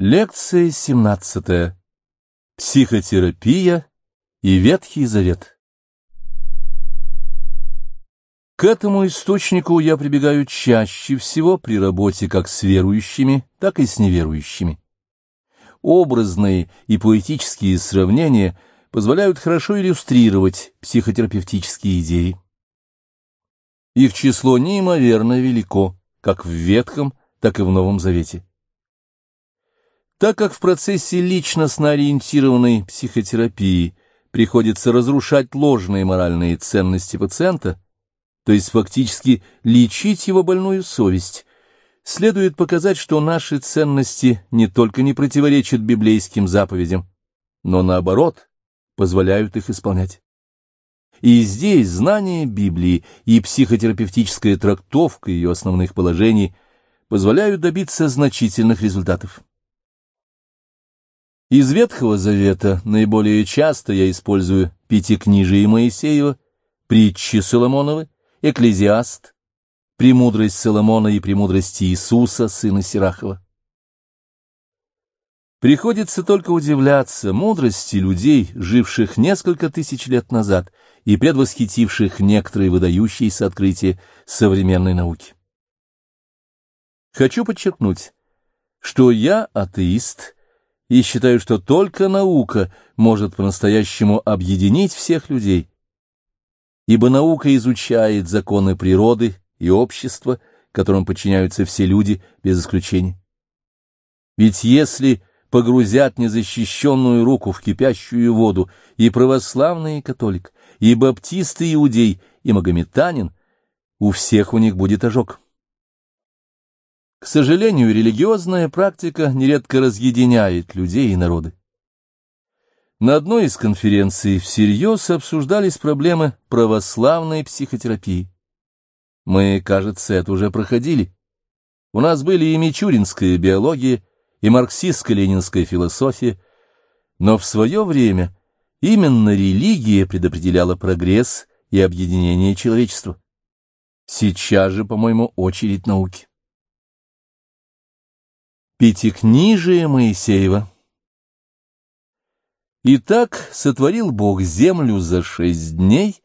Лекция 17. Психотерапия и Ветхий Завет. К этому источнику я прибегаю чаще всего при работе как с верующими, так и с неверующими. Образные и поэтические сравнения позволяют хорошо иллюстрировать психотерапевтические идеи. Их число неимоверно велико, как в Ветхом, так и в Новом Завете. Так как в процессе личностно ориентированной психотерапии приходится разрушать ложные моральные ценности пациента, то есть фактически лечить его больную совесть, следует показать, что наши ценности не только не противоречат библейским заповедям, но наоборот позволяют их исполнять. И здесь знание Библии и психотерапевтическая трактовка ее основных положений позволяют добиться значительных результатов. Из Ветхого Завета наиболее часто я использую Пятикнижие Моисеева, притчи Соломоновы, Экклезиаст, Премудрость Соломона и Премудрость Иисуса, сына Сирахова. Приходится только удивляться мудрости людей, живших несколько тысяч лет назад и предвосхитивших некоторые выдающиеся открытия современной науки. Хочу подчеркнуть, что я атеист – и считаю, что только наука может по-настоящему объединить всех людей, ибо наука изучает законы природы и общества, которым подчиняются все люди без исключения. Ведь если погрузят незащищенную руку в кипящую воду и православный и католик, и баптист и иудей, и магометанин, у всех у них будет ожог. К сожалению, религиозная практика нередко разъединяет людей и народы. На одной из конференций всерьез обсуждались проблемы православной психотерапии. Мы, кажется, это уже проходили. У нас были и мичуринская биология, и марксистско-ленинская философия, но в свое время именно религия предопределяла прогресс и объединение человечества. Сейчас же, по-моему, очередь науки. Пятикнижие Моисеева Итак, сотворил Бог землю за шесть дней,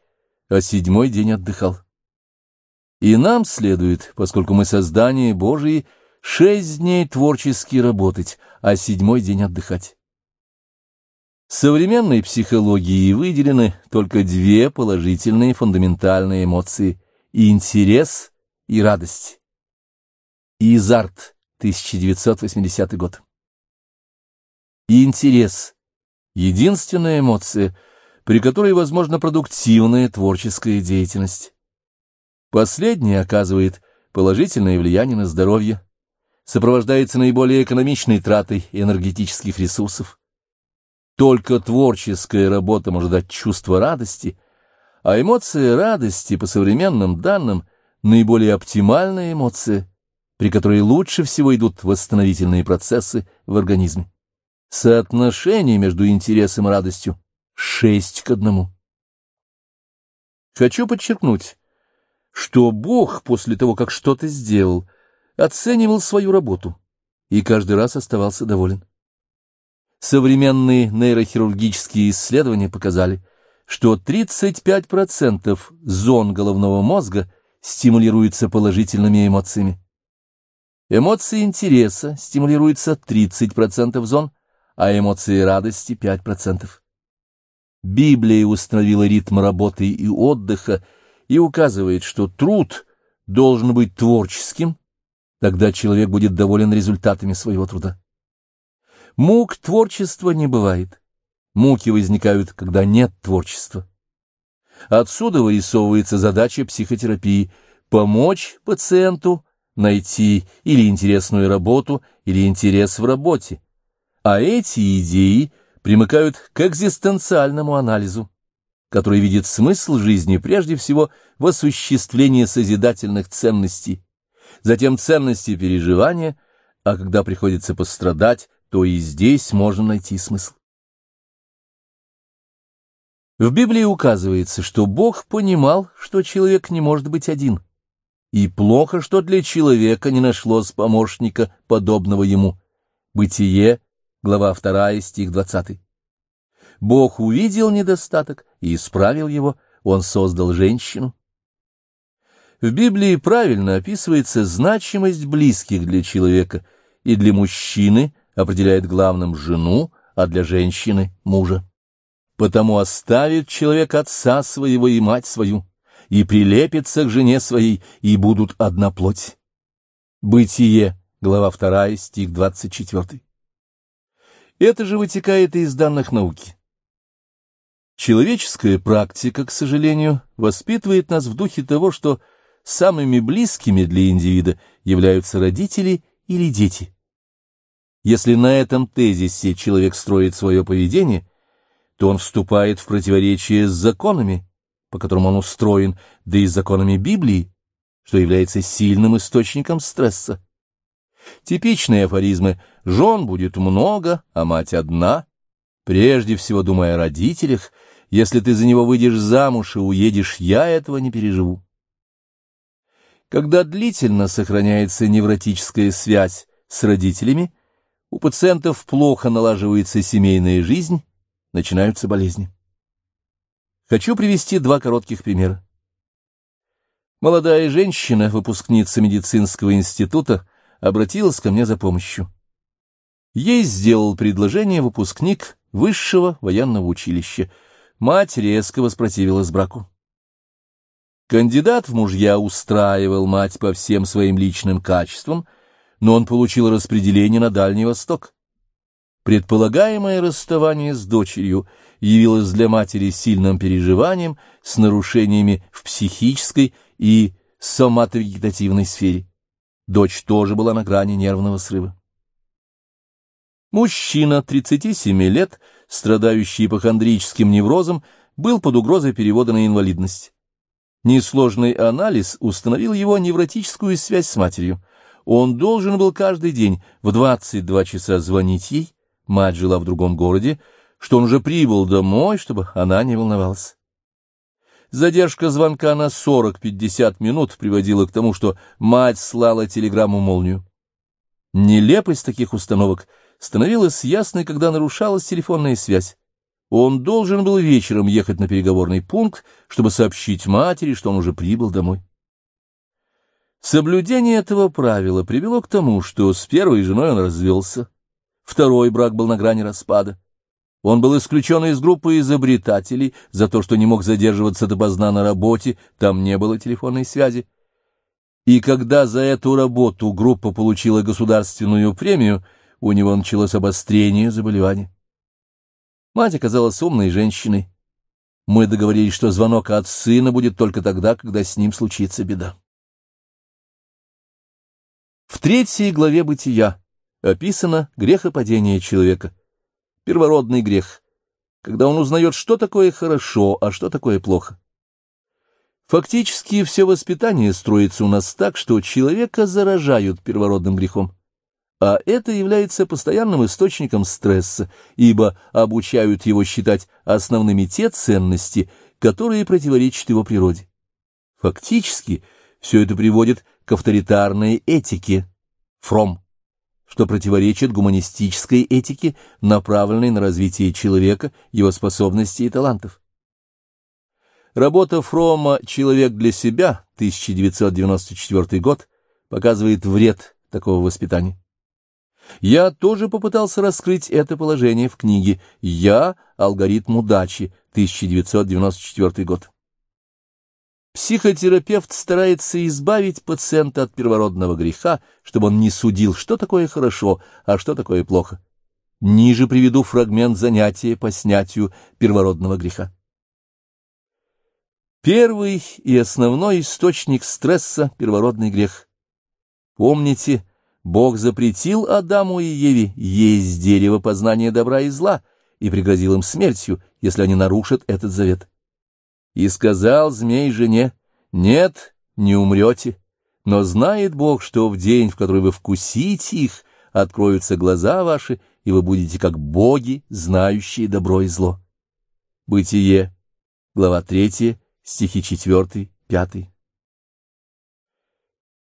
а седьмой день отдыхал. И нам следует, поскольку мы создание Божие, шесть дней творчески работать, а седьмой день отдыхать. Современной психологии выделены только две положительные фундаментальные эмоции – интерес и радость. Изарт – 1980 год. И интерес — единственная эмоция, при которой возможна продуктивная творческая деятельность. Последняя оказывает положительное влияние на здоровье, сопровождается наиболее экономичной тратой энергетических ресурсов. Только творческая работа может дать чувство радости, а эмоция радости, по современным данным, наиболее оптимальная эмоция — при которой лучше всего идут восстановительные процессы в организме. Соотношение между интересом и радостью шесть к одному. Хочу подчеркнуть, что Бог после того, как что-то сделал, оценивал свою работу и каждый раз оставался доволен. Современные нейрохирургические исследования показали, что 35% зон головного мозга стимулируются положительными эмоциями. Эмоции интереса стимулируются 30% зон, а эмоции радости 5%. Библия установила ритм работы и отдыха и указывает, что труд должен быть творческим, тогда человек будет доволен результатами своего труда. Мук творчества не бывает. Муки возникают, когда нет творчества. Отсюда вырисовывается задача психотерапии – помочь пациенту найти или интересную работу, или интерес в работе. А эти идеи примыкают к экзистенциальному анализу, который видит смысл жизни прежде всего в осуществлении созидательных ценностей, затем ценности переживания, а когда приходится пострадать, то и здесь можно найти смысл. В Библии указывается, что Бог понимал, что человек не может быть один – и плохо, что для человека не нашлось помощника, подобного ему. Бытие, глава 2, стих 20. Бог увидел недостаток и исправил его, он создал женщину. В Библии правильно описывается значимость близких для человека, и для мужчины определяет главным жену, а для женщины — мужа. Потому оставит человек отца своего и мать свою, и прилепится к жене своей, и будут одна плоть. Бытие, глава 2, стих 24. Это же вытекает из данных науки. Человеческая практика, к сожалению, воспитывает нас в духе того, что самыми близкими для индивида являются родители или дети. Если на этом тезисе человек строит свое поведение, то он вступает в противоречие с законами, по которым он устроен, да и законами Библии, что является сильным источником стресса. Типичные афоризмы «жен будет много, а мать одна», прежде всего думая о родителях, если ты за него выйдешь замуж и уедешь, я этого не переживу. Когда длительно сохраняется невротическая связь с родителями, у пациентов плохо налаживается семейная жизнь, начинаются болезни. Хочу привести два коротких примера. Молодая женщина, выпускница медицинского института, обратилась ко мне за помощью. Ей сделал предложение выпускник высшего военного училища. Мать резко воспротивилась браку. Кандидат в мужья устраивал мать по всем своим личным качествам, но он получил распределение на Дальний Восток. Предполагаемое расставание с дочерью явилось для матери сильным переживанием с нарушениями в психической и соматовегетативной сфере. Дочь тоже была на грани нервного срыва. Мужчина 37 лет, страдающий ипохондрическим неврозом, был под угрозой перевода на инвалидность. Несложный анализ установил его невротическую связь с матерью. Он должен был каждый день в 22 часа звонить ей, мать жила в другом городе, что он уже прибыл домой, чтобы она не волновалась. Задержка звонка на 40-50 минут приводила к тому, что мать слала телеграмму-молнию. Нелепость таких установок становилась ясной, когда нарушалась телефонная связь. Он должен был вечером ехать на переговорный пункт, чтобы сообщить матери, что он уже прибыл домой. Соблюдение этого правила привело к тому, что с первой женой он развелся. Второй брак был на грани распада. Он был исключен из группы изобретателей за то, что не мог задерживаться допоздна на работе, там не было телефонной связи. И когда за эту работу группа получила государственную премию, у него началось обострение заболевания. Мать оказалась умной женщиной. Мы договорились, что звонок от сына будет только тогда, когда с ним случится беда. В третьей главе «Бытия» описано грехопадение человека. Первородный грех, когда он узнает, что такое хорошо, а что такое плохо. Фактически все воспитание строится у нас так, что человека заражают первородным грехом а это является постоянным источником стресса, ибо обучают его считать основными те ценности, которые противоречат его природе. Фактически, все это приводит к авторитарной этике, фром, что противоречит гуманистической этике, направленной на развитие человека, его способностей и талантов. Работа Фрома «Человек для себя» 1994 год показывает вред такого воспитания. Я тоже попытался раскрыть это положение в книге «Я. Алгоритм удачи», 1994 год. Психотерапевт старается избавить пациента от первородного греха, чтобы он не судил, что такое хорошо, а что такое плохо. Ниже приведу фрагмент занятия по снятию первородного греха. Первый и основной источник стресса — первородный грех. Помните, Бог запретил Адаму и Еве есть дерево познания добра и зла и пригрозил им смертью, если они нарушат этот завет. И сказал змей жене, «Нет, не умрете, но знает Бог, что в день, в который вы вкусите их, откроются глаза ваши, и вы будете как боги, знающие добро и зло». Бытие, глава 3, стихи 4, 5.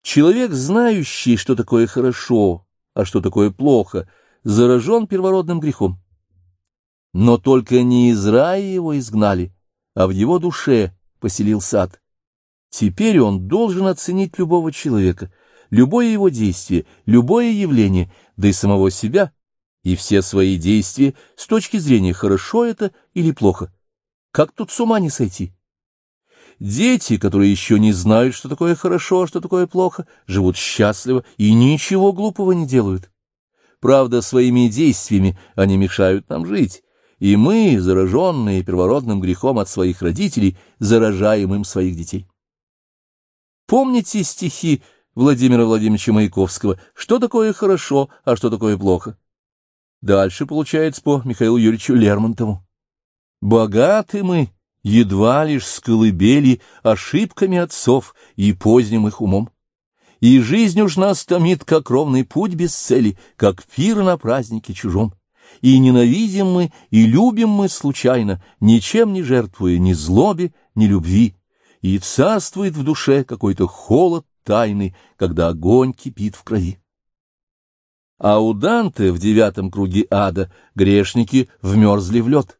Человек, знающий, что такое хорошо, а что такое плохо, заражен первородным грехом. Но только не из рая его изгнали, а в его душе поселил сад. Теперь он должен оценить любого человека, любое его действие, любое явление, да и самого себя, и все свои действия с точки зрения, хорошо это или плохо. Как тут с ума не сойти? Дети, которые еще не знают, что такое хорошо, а что такое плохо, живут счастливо и ничего глупого не делают. Правда, своими действиями они мешают нам жить, и мы, зараженные первородным грехом от своих родителей, заражаем им своих детей. Помните стихи Владимира Владимировича Маяковского «Что такое хорошо, а что такое плохо?» Дальше получается по Михаилу Юрьевичу Лермонтову. «Богаты мы, едва лишь с колыбели, ошибками отцов и поздним их умом. И жизнь уж нас томит, как ровный путь без цели, как пир на празднике чужом и ненавидим мы, и любим мы случайно, ничем не жертвуя ни злобе, ни любви, и царствует в душе какой-то холод тайный, когда огонь кипит в крови. А у Данте в девятом круге ада грешники вмерзли в лед.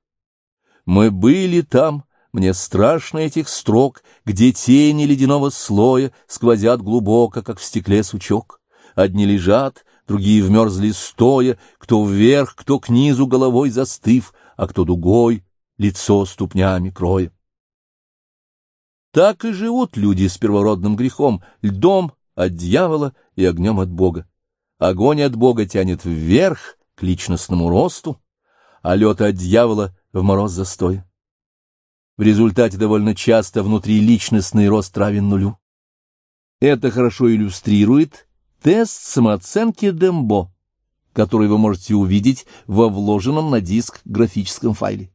Мы были там, мне страшно этих строк, где тени ледяного слоя сквозят глубоко, как в стекле сучок. Одни лежат, другие вмерзли стоя, кто вверх, кто к низу головой застыв, а кто дугой, лицо ступнями кроя. Так и живут люди с первородным грехом, льдом от дьявола и огнем от Бога. Огонь от Бога тянет вверх к личностному росту, а лед от дьявола в мороз застоя. В результате довольно часто внутри личностный рост равен нулю. Это хорошо иллюстрирует Тест самооценки Дембо, который вы можете увидеть во вложенном на диск графическом файле.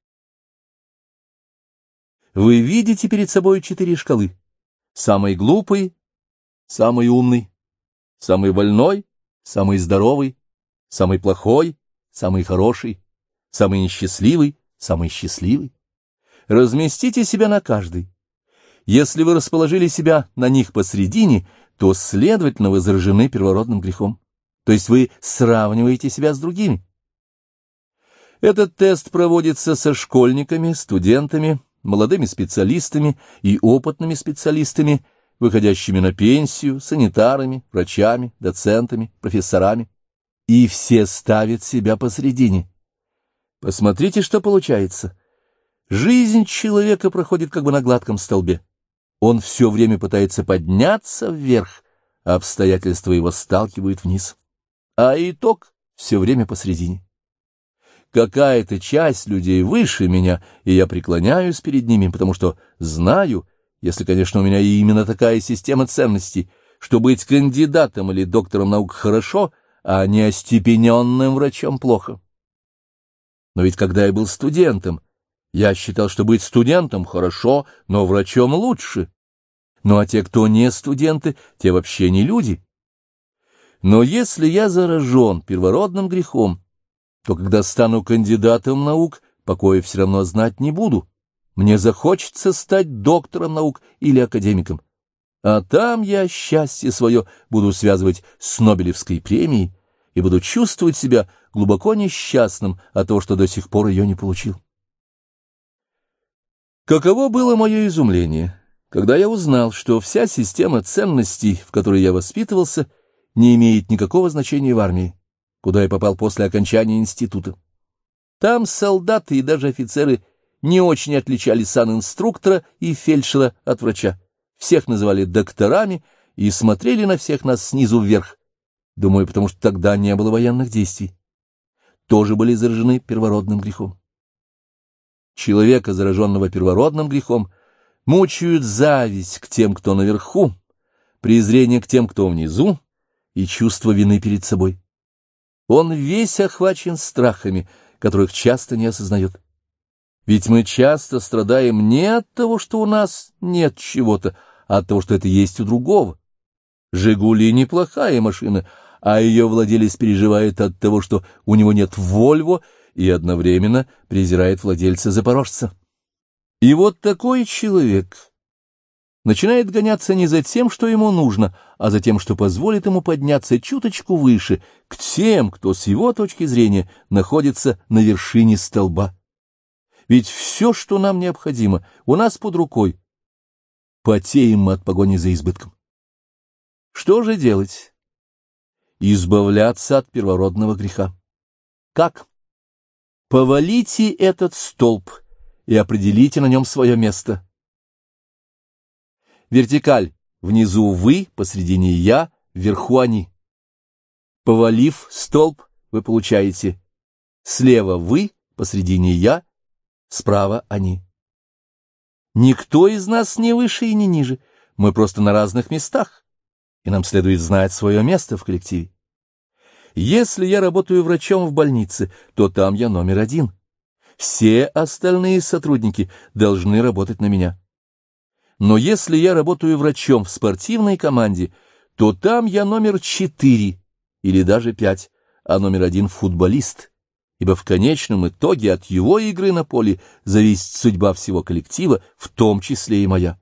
Вы видите перед собой четыре шкалы. Самый глупый, самый умный, самый больной, самый здоровый, самый плохой, самый хороший, самый несчастливый, самый счастливый. Разместите себя на каждый. Если вы расположили себя на них посредине, то, следовательно, вы заражены первородным грехом. То есть вы сравниваете себя с другими. Этот тест проводится со школьниками, студентами, молодыми специалистами и опытными специалистами, выходящими на пенсию, санитарами, врачами, доцентами, профессорами. И все ставят себя посредине. Посмотрите, что получается. Жизнь человека проходит как бы на гладком столбе. Он все время пытается подняться вверх, а обстоятельства его сталкивают вниз. А итог все время посредине. Какая-то часть людей выше меня, и я преклоняюсь перед ними, потому что знаю, если, конечно, у меня именно такая система ценностей, что быть кандидатом или доктором наук хорошо, а не остепененным врачом плохо. Но ведь когда я был студентом, я считал, что быть студентом хорошо, но врачом лучше. Ну а те, кто не студенты, те вообще не люди. Но если я заражен первородным грехом, то когда стану кандидатом наук, покоя все равно знать не буду. Мне захочется стать доктором наук или академиком. А там я счастье свое буду связывать с Нобелевской премией и буду чувствовать себя глубоко несчастным от того, что до сих пор ее не получил. Каково было мое изумление, когда я узнал, что вся система ценностей, в которой я воспитывался, не имеет никакого значения в армии, куда я попал после окончания института. Там солдаты и даже офицеры не очень отличали сан-инструктора и фельдшера от врача. Всех называли докторами и смотрели на всех нас снизу вверх. Думаю, потому что тогда не было военных действий. Тоже были заражены первородным грехом человека, зараженного первородным грехом, мучают зависть к тем, кто наверху, презрение к тем, кто внизу, и чувство вины перед собой. Он весь охвачен страхами, которых часто не осознает. Ведь мы часто страдаем не от того, что у нас нет чего-то, а от того, что это есть у другого. «Жигули» — неплохая машина, а ее владелец переживает от того, что у него нет «Вольво», и одновременно презирает владельца запорожца. И вот такой человек начинает гоняться не за тем, что ему нужно, а за тем, что позволит ему подняться чуточку выше, к тем, кто с его точки зрения находится на вершине столба. Ведь все, что нам необходимо, у нас под рукой. Потеем мы от погони за избытком. Что же делать? Избавляться от первородного греха. Как? Повалите этот столб и определите на нем свое место. Вертикаль Внизу вы, посредине я, вверху они. Повалив столб, вы получаете слева вы, посредине я, справа они. Никто из нас не выше и не ниже, мы просто на разных местах, и нам следует знать свое место в коллективе. Если я работаю врачом в больнице, то там я номер один. Все остальные сотрудники должны работать на меня. Но если я работаю врачом в спортивной команде, то там я номер четыре или даже пять, а номер один — футболист, ибо в конечном итоге от его игры на поле зависит судьба всего коллектива, в том числе и моя.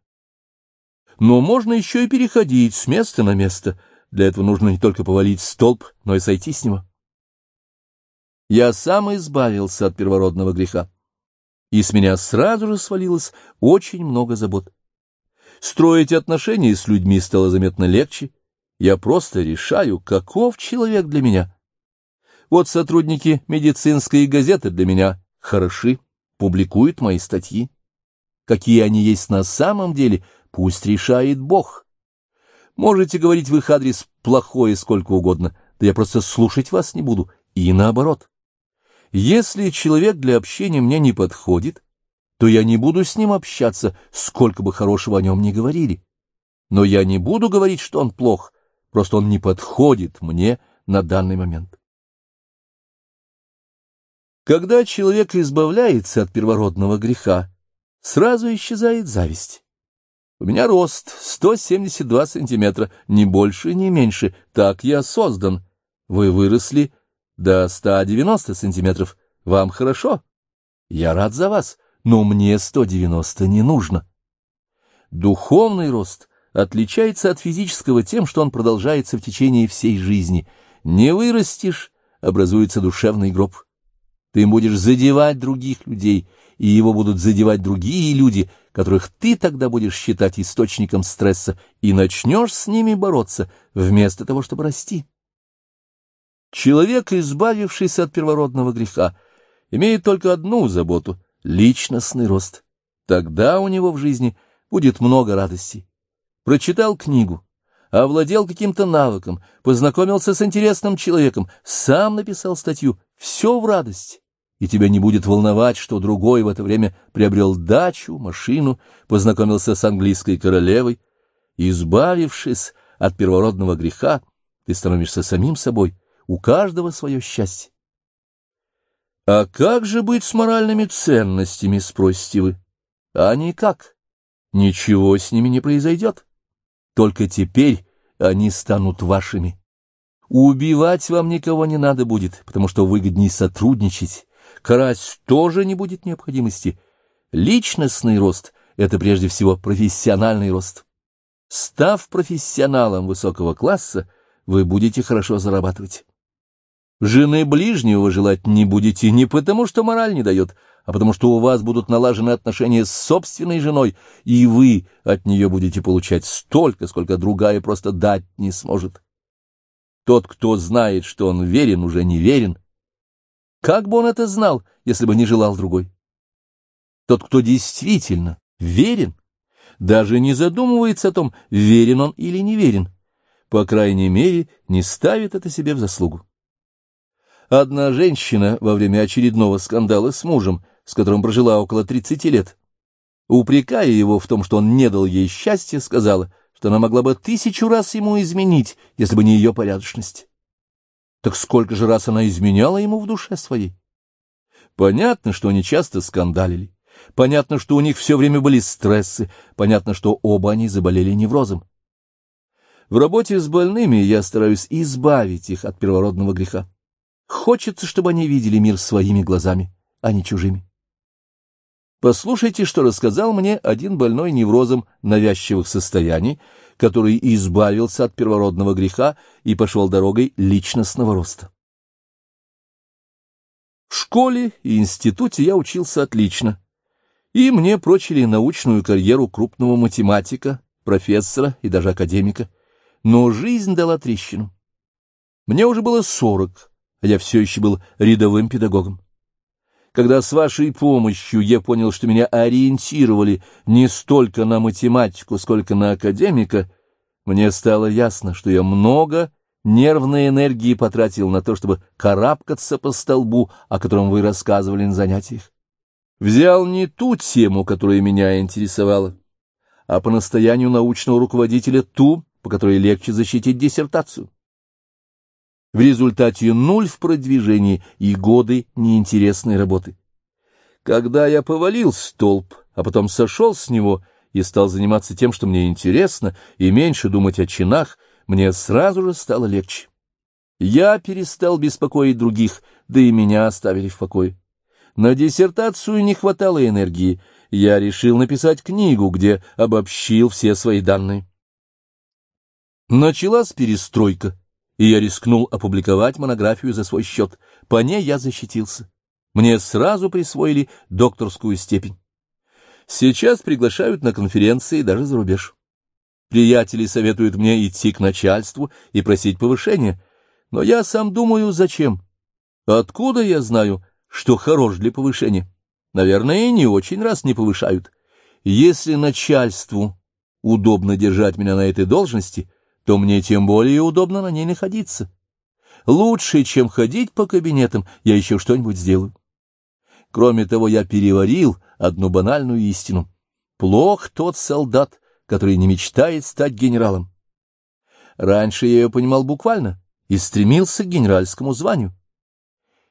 Но можно еще и переходить с места на место. Для этого нужно не только повалить столб, но и сойти с него. Я сам избавился от первородного греха, и с меня сразу же свалилось очень много забот. Строить отношения с людьми стало заметно легче. Я просто решаю, каков человек для меня. Вот сотрудники медицинской газеты для меня хороши, публикуют мои статьи. Какие они есть на самом деле, пусть решает Бог. Можете говорить в их адрес плохое сколько угодно, да я просто слушать вас не буду, и наоборот. Если человек для общения мне не подходит, то я не буду с ним общаться, сколько бы хорошего о нем ни говорили. Но я не буду говорить, что он плох, просто он не подходит мне на данный момент. Когда человек избавляется от первородного греха, сразу исчезает зависть. У меня рост 172 сантиметра, ни больше, ни меньше, так я создан. Вы выросли до 190 сантиметров, вам хорошо? Я рад за вас но мне 190 не нужно. Духовный рост отличается от физического тем, что он продолжается в течение всей жизни. Не вырастешь, образуется душевный гроб. Ты будешь задевать других людей, и его будут задевать другие люди, которых ты тогда будешь считать источником стресса, и начнешь с ними бороться, вместо того, чтобы расти. Человек, избавившийся от первородного греха, имеет только одну заботу личностный рост. Тогда у него в жизни будет много радости. Прочитал книгу, овладел каким-то навыком, познакомился с интересным человеком, сам написал статью, все в радость. И тебя не будет волновать, что другой в это время приобрел дачу, машину, познакомился с английской королевой. Избавившись от первородного греха, ты становишься самим собой, у каждого свое счастье. А как же быть с моральными ценностями, спросите вы? А никак. Ничего с ними не произойдет. Только теперь они станут вашими. Убивать вам никого не надо будет, потому что выгоднее сотрудничать. Карать тоже не будет необходимости. Личностный рост — это прежде всего профессиональный рост. Став профессионалом высокого класса, вы будете хорошо зарабатывать. Жены ближнего желать не будете не потому, что мораль не дает, а потому что у вас будут налажены отношения с собственной женой, и вы от нее будете получать столько, сколько другая просто дать не сможет. Тот, кто знает, что он верен, уже не верен. Как бы он это знал, если бы не желал другой? Тот, кто действительно верен, даже не задумывается о том, верен он или не верен, по крайней мере, не ставит это себе в заслугу. Одна женщина во время очередного скандала с мужем, с которым прожила около 30 лет, упрекая его в том, что он не дал ей счастья, сказала, что она могла бы тысячу раз ему изменить, если бы не ее порядочность. Так сколько же раз она изменяла ему в душе своей? Понятно, что они часто скандалили. Понятно, что у них все время были стрессы. Понятно, что оба они заболели неврозом. В работе с больными я стараюсь избавить их от первородного греха. Хочется, чтобы они видели мир своими глазами, а не чужими. Послушайте, что рассказал мне один больной неврозом навязчивых состояний, который избавился от первородного греха и пошел дорогой личностного роста. В школе и институте я учился отлично, и мне прочили научную карьеру крупного математика, профессора и даже академика, но жизнь дала трещину. Мне уже было сорок, а я все еще был рядовым педагогом. Когда с вашей помощью я понял, что меня ориентировали не столько на математику, сколько на академика, мне стало ясно, что я много нервной энергии потратил на то, чтобы карабкаться по столбу, о котором вы рассказывали на занятиях. Взял не ту тему, которая меня интересовала, а по настоянию научного руководителя ту, по которой легче защитить диссертацию. В результате нуль в продвижении и годы неинтересной работы. Когда я повалил столб, а потом сошел с него и стал заниматься тем, что мне интересно, и меньше думать о чинах, мне сразу же стало легче. Я перестал беспокоить других, да и меня оставили в покое. На диссертацию не хватало энергии. Я решил написать книгу, где обобщил все свои данные. Началась перестройка, и я рискнул опубликовать монографию за свой счет. По ней я защитился. Мне сразу присвоили докторскую степень. Сейчас приглашают на конференции даже за рубеж. Приятели советуют мне идти к начальству и просить повышения, но я сам думаю, зачем? Откуда я знаю, что хорош для повышения? Наверное, не очень раз не повышают. Если начальству удобно держать меня на этой должности, то мне тем более удобно на ней находиться. Лучше, чем ходить по кабинетам, я еще что-нибудь сделаю. Кроме того, я переварил одну банальную истину. Плох тот солдат, который не мечтает стать генералом. Раньше я ее понимал буквально и стремился к генеральскому званию.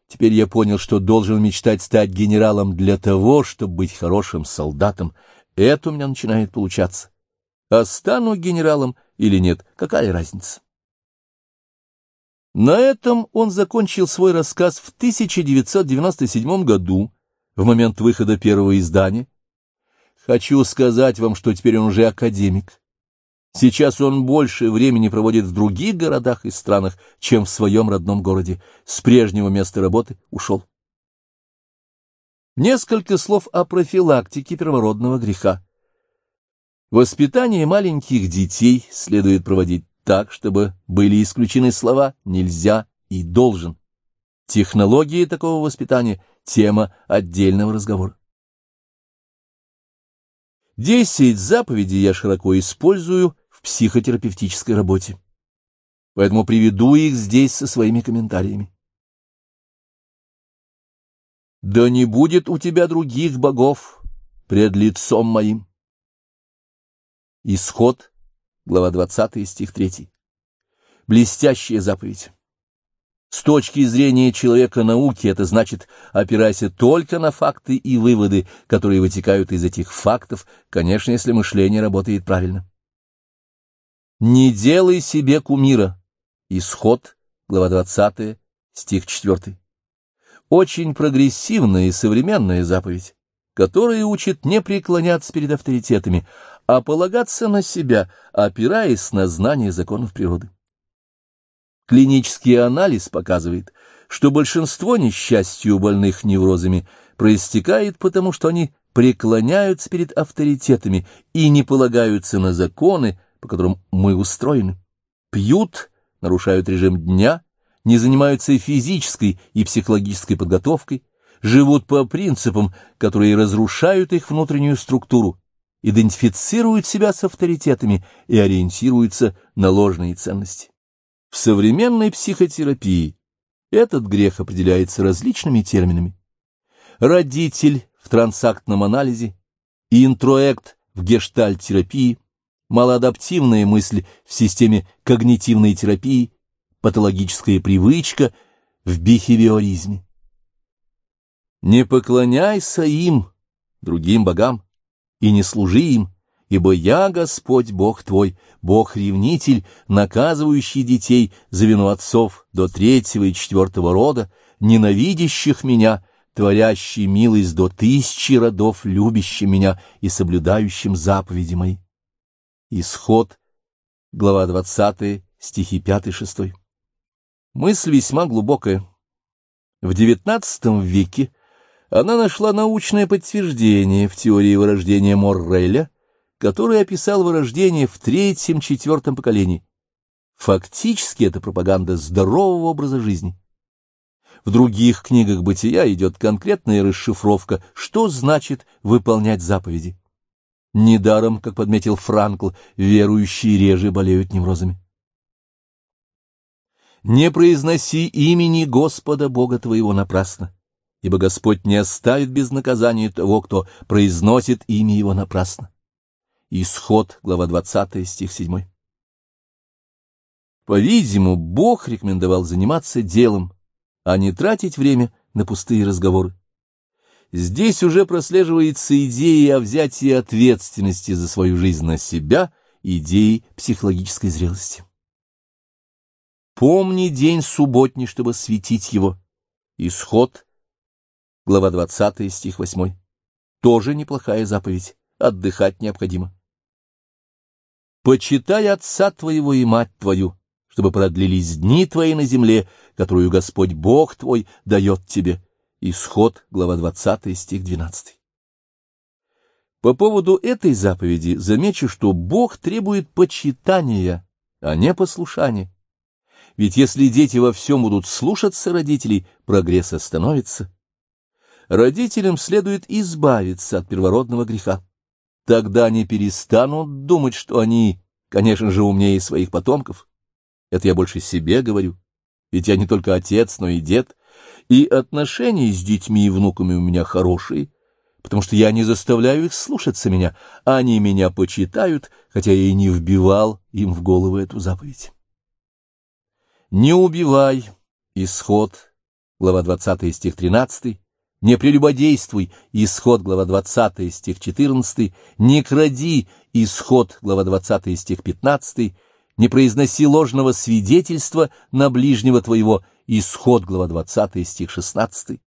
Теперь я понял, что должен мечтать стать генералом для того, чтобы быть хорошим солдатом. Это у меня начинает получаться. А стану генералом или нет, какая разница? На этом он закончил свой рассказ в 1997 году, в момент выхода первого издания, Хочу сказать вам, что теперь он уже академик. Сейчас он больше времени проводит в других городах и странах, чем в своем родном городе. С прежнего места работы ушел. Несколько слов о профилактике первородного греха. Воспитание маленьких детей следует проводить так, чтобы были исключены слова «нельзя» и «должен». Технологии такого воспитания – тема отдельного разговора. Десять заповедей я широко использую в психотерапевтической работе, поэтому приведу их здесь со своими комментариями. «Да не будет у тебя других богов пред лицом моим». Исход, глава 20, стих 3. Блестящая заповедь. С точки зрения человека науки это значит, опирайся только на факты и выводы, которые вытекают из этих фактов, конечно, если мышление работает правильно. Не делай себе кумира. Исход, глава 20, стих 4. Очень прогрессивная и современная заповедь, которая учит не преклоняться перед авторитетами, а полагаться на себя, опираясь на знание законов природы. Клинический анализ показывает, что большинство несчастья у больных неврозами проистекает потому, что они преклоняются перед авторитетами и не полагаются на законы, по которым мы устроены. Пьют, нарушают режим дня, не занимаются физической и психологической подготовкой, живут по принципам, которые разрушают их внутреннюю структуру, идентифицируют себя с авторитетами и ориентируются на ложные ценности. В современной психотерапии этот грех определяется различными терминами. Родитель в трансактном анализе, интроект в гештальт-терапии, малоадаптивная мысль в системе когнитивной терапии, патологическая привычка в бихевиоризме. Не поклоняйся им, другим богам, и не служи им, ибо я, Господь, Бог твой, Бог-ревнитель, наказывающий детей за вину отцов до третьего и четвертого рода, ненавидящих меня, творящий милость до тысячи родов, любящим меня и соблюдающим заповеди мои. Исход, глава 20, стихи 5-6. Мысль весьма глубокая. В XIX веке она нашла научное подтверждение в теории вырождения Морреля, который описал вырождение в третьем-четвертом поколении. Фактически это пропаганда здорового образа жизни. В других книгах бытия идет конкретная расшифровка, что значит выполнять заповеди. Недаром, как подметил Франкл, верующие реже болеют неврозами. Не произноси имени Господа Бога твоего напрасно, ибо Господь не оставит без наказания того, кто произносит имя его напрасно. Исход, глава 20, стих 7. По-видимому, Бог рекомендовал заниматься делом, а не тратить время на пустые разговоры. Здесь уже прослеживается идея о взятии ответственности за свою жизнь на себя, идеей психологической зрелости. Помни день субботний, чтобы светить его. Исход, глава 20, стих 8. Тоже неплохая заповедь. Отдыхать необходимо. Почитай отца твоего и мать твою, чтобы продлились дни твои на земле, которую Господь Бог твой дает тебе. Исход, глава 20, стих 12. По поводу этой заповеди замечу, что Бог требует почитания, а не послушания. Ведь если дети во всем будут слушаться родителей, прогресс остановится. Родителям следует избавиться от первородного греха. Тогда они перестанут думать, что они, конечно же, умнее своих потомков. Это я больше себе говорю, ведь я не только отец, но и дед, и отношения с детьми и внуками у меня хорошие, потому что я не заставляю их слушаться меня, они меня почитают, хотя я и не вбивал им в голову эту заповедь. Не убивай, исход, глава 20 стих 13, не прелюбодействуй, исход, глава 20 стих 14, не кради, исход, глава 20 стих 15, не произноси ложного свидетельства на ближнего твоего, исход, глава 20, стих 16,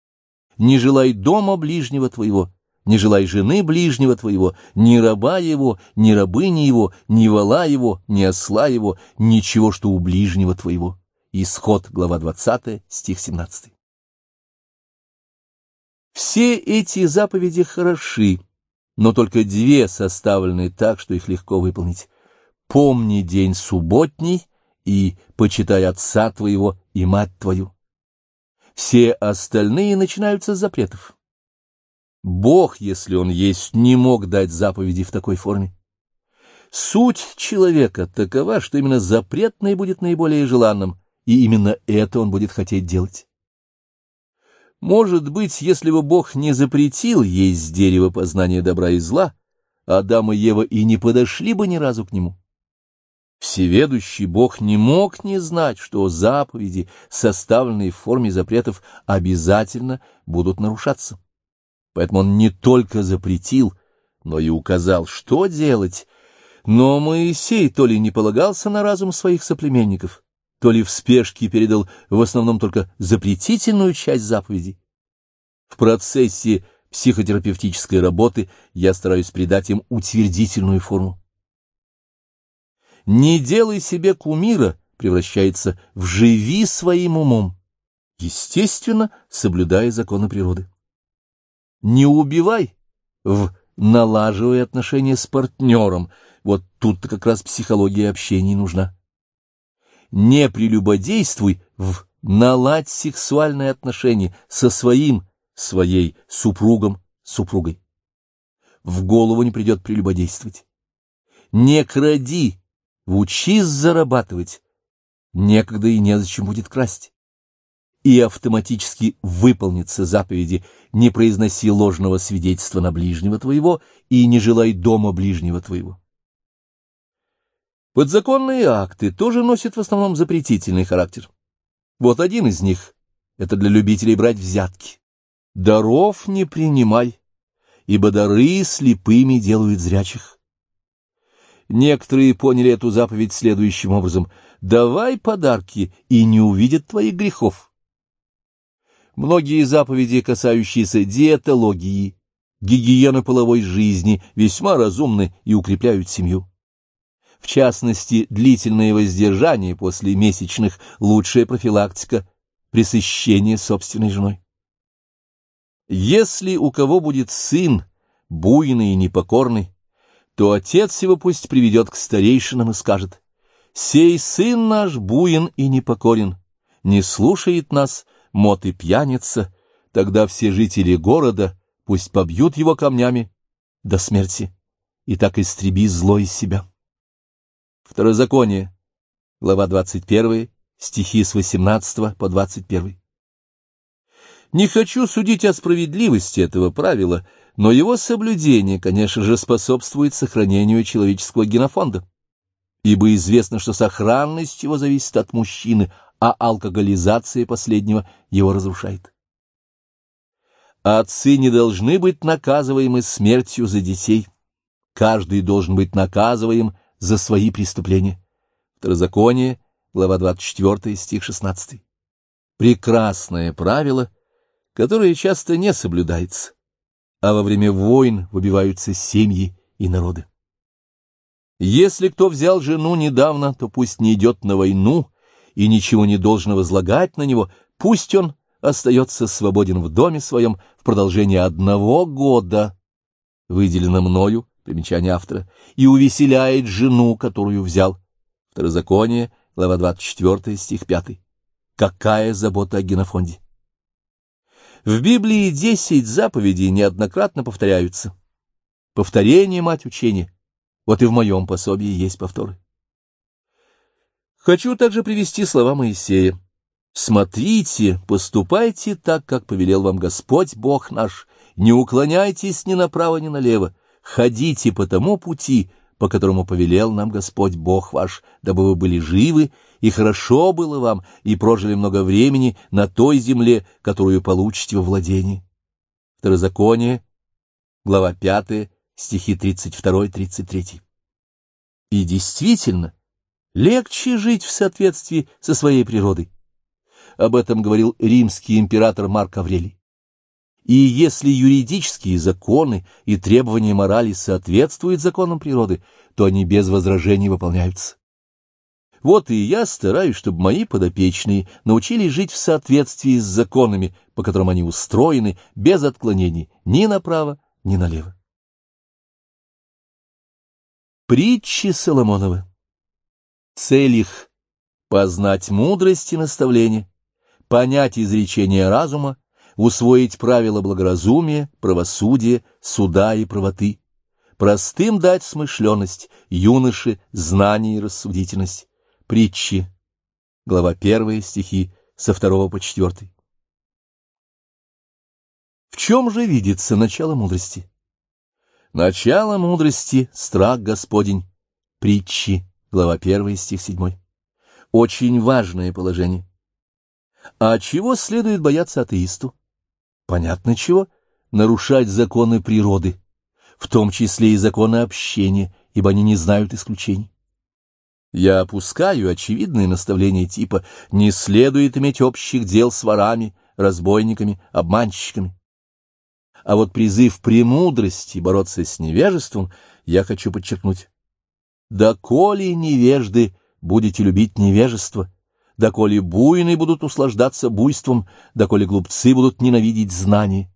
не желай дома ближнего твоего, не желай жены ближнего твоего, ни раба его, ни рабыни его, ни вала его, ни осла его, ничего, что у ближнего твоего. Исход, глава 20, стих 17. Все эти заповеди хороши, но только две составлены так, что их легко выполнить помни день субботний и почитай отца твоего и мать твою. Все остальные начинаются с запретов. Бог, если он есть, не мог дать заповеди в такой форме. Суть человека такова, что именно запретное будет наиболее желанным, и именно это он будет хотеть делать. Может быть, если бы Бог не запретил есть дерево познания добра и зла, Адам и Ева и не подошли бы ни разу к нему. Всеведущий Бог не мог не знать, что заповеди, составленные в форме запретов, обязательно будут нарушаться. Поэтому он не только запретил, но и указал, что делать. Но Моисей то ли не полагался на разум своих соплеменников, то ли в спешке передал в основном только запретительную часть заповедей. В процессе психотерапевтической работы я стараюсь придать им утвердительную форму. «Не делай себе кумира» превращается в «живи своим умом», естественно, соблюдая законы природы. «Не убивай» в «налаживай отношения с партнером», вот тут-то как раз психология общения нужна. «Не прелюбодействуй» в «наладь сексуальные отношения со своим, своей супругом, супругой». В голову не придет прелюбодействовать. «Не кради» Учись зарабатывать. Некогда и незачем будет красть. И автоматически выполнится заповеди «Не произноси ложного свидетельства на ближнего твоего и не желай дома ближнего твоего». Подзаконные акты тоже носят в основном запретительный характер. Вот один из них — это для любителей брать взятки. Даров не принимай, ибо дары слепыми делают зрячих. Некоторые поняли эту заповедь следующим образом. «Давай подарки, и не увидят твоих грехов». Многие заповеди, касающиеся диетологии, гигиены половой жизни, весьма разумны и укрепляют семью. В частности, длительное воздержание после месячных – лучшая профилактика пресыщения собственной женой. Если у кого будет сын, буйный и непокорный, то отец его пусть приведет к старейшинам и скажет, «Сей сын наш буин и непокорен, не слушает нас, мот и пьяница, тогда все жители города пусть побьют его камнями до смерти, и так истреби зло из себя». Второзаконие, глава 21, стихи с 18 по 21. Не хочу судить о справедливости этого правила, но его соблюдение, конечно же, способствует сохранению человеческого генофонда, ибо известно, что сохранность его зависит от мужчины, а алкоголизация последнего его разрушает. Отцы не должны быть наказываемы смертью за детей. Каждый должен быть наказываем за свои преступления. Второзаконие, глава 24, стих 16. Прекрасное правило — которое часто не соблюдается, а во время войн выбиваются семьи и народы. Если кто взял жену недавно, то пусть не идет на войну и ничего не должно возлагать на него, пусть он остается свободен в доме своем в продолжение одного года, выделено мною, примечание автора, и увеселяет жену, которую взял. Второзаконие, глава 24, стих 5. Какая забота о генофонде! В Библии десять заповедей неоднократно повторяются. Повторение — мать учения. Вот и в моем пособии есть повторы. Хочу также привести слова Моисея. «Смотрите, поступайте так, как повелел вам Господь Бог наш, не уклоняйтесь ни направо, ни налево, ходите по тому пути, по которому повелел нам Господь Бог ваш, дабы вы были живы и хорошо было вам, и прожили много времени на той земле, которую получите во владении. Второзаконие, глава 5, стихи 32-33. И действительно, легче жить в соответствии со своей природой. Об этом говорил римский император Марк Аврелий. И если юридические законы и требования морали соответствуют законам природы, то они без возражений выполняются. Вот и я стараюсь, чтобы мои подопечные научились жить в соответствии с законами, по которым они устроены, без отклонений ни направо, ни налево. Притчи Соломоновы Цель их — познать мудрость и наставление, понять изречения разума, усвоить правила благоразумия, правосудия, суда и правоты, простым дать смышленность, юноше знание и рассудительность, Притчи, глава 1, стихи со 2 по 4. В чем же видится начало мудрости? Начало мудрости — страх Господень. Притчи, глава 1, стих 7. Очень важное положение. А чего следует бояться атеисту? Понятно чего. Нарушать законы природы, в том числе и законы общения, ибо они не знают исключений. Я опускаю очевидные наставления типа «не следует иметь общих дел с ворами, разбойниками, обманщиками». А вот призыв премудрости бороться с невежеством я хочу подчеркнуть. «Доколе невежды будете любить невежество, доколе буйны будут услаждаться буйством, доколе глупцы будут ненавидеть знание».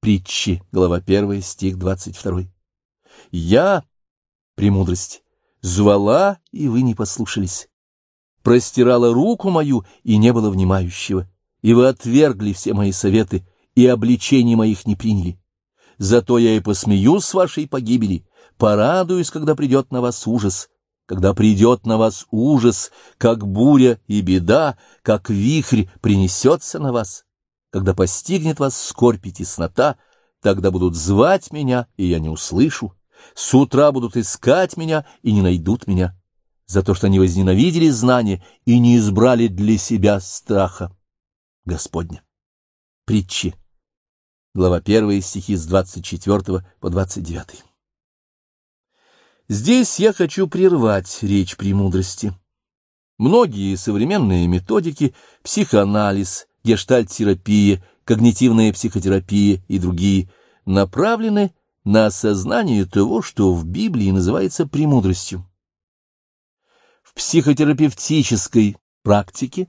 Притчи, глава 1, стих 22. «Я, премудрость, звала, и вы не послушались. Простирала руку мою, и не было внимающего, и вы отвергли все мои советы, и обличений моих не приняли. Зато я и посмеюсь с вашей погибели, порадуюсь, когда придет на вас ужас, когда придет на вас ужас, как буря и беда, как вихрь принесется на вас, когда постигнет вас скорбь и теснота, тогда будут звать меня, и я не услышу, с утра будут искать меня и не найдут меня, за то, что они возненавидели знания и не избрали для себя страха Господня. Притчи. Глава 1, стихи с 24 по 29. Здесь я хочу прервать речь премудрости. Многие современные методики, психоанализ, гештальт-терапия, когнитивная психотерапия и другие направлены на осознание того, что в Библии называется премудростью. психотерапевтической практике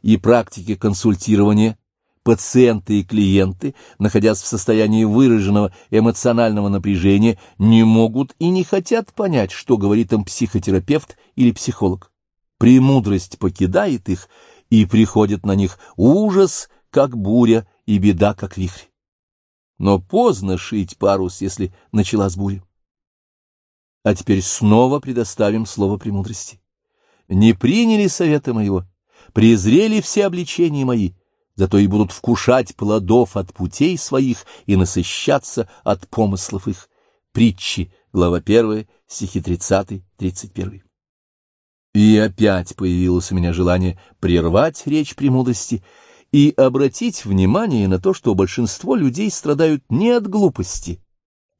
и практике консультирования пациенты и клиенты, находясь в состоянии выраженного эмоционального напряжения, не могут и не хотят понять, что говорит им психотерапевт или психолог. Премудрость покидает их, и приходит на них ужас, как буря, и беда, как вихрь. Но поздно шить парус, если началась буря. А теперь снова предоставим слово премудрости. Не приняли совета моего, презрели все обличения мои, зато и будут вкушать плодов от путей своих и насыщаться от помыслов их. Притчи, глава 1, стихи 30-31. И опять появилось у меня желание прервать речь премудрости и обратить внимание на то, что большинство людей страдают не от глупости,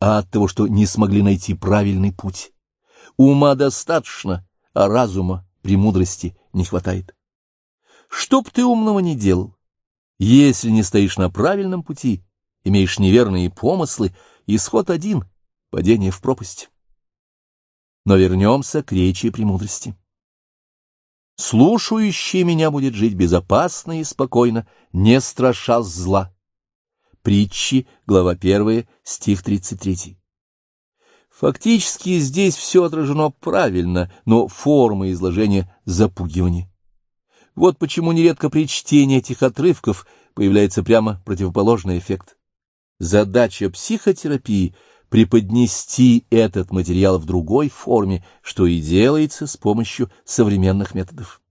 а от того, что не смогли найти правильный путь. Ума достаточно, а разума, премудрости не хватает. Что б ты умного не делал, если не стоишь на правильном пути, имеешь неверные помыслы, исход один — падение в пропасть. Но вернемся к речи премудрости. Слушающий меня будет жить безопасно и спокойно, не страша зла. Притчи, глава 1, стих 33. Фактически здесь все отражено правильно, но форма изложения запугивания. Вот почему нередко при чтении этих отрывков появляется прямо противоположный эффект. Задача психотерапии — преподнести этот материал в другой форме, что и делается с помощью современных методов.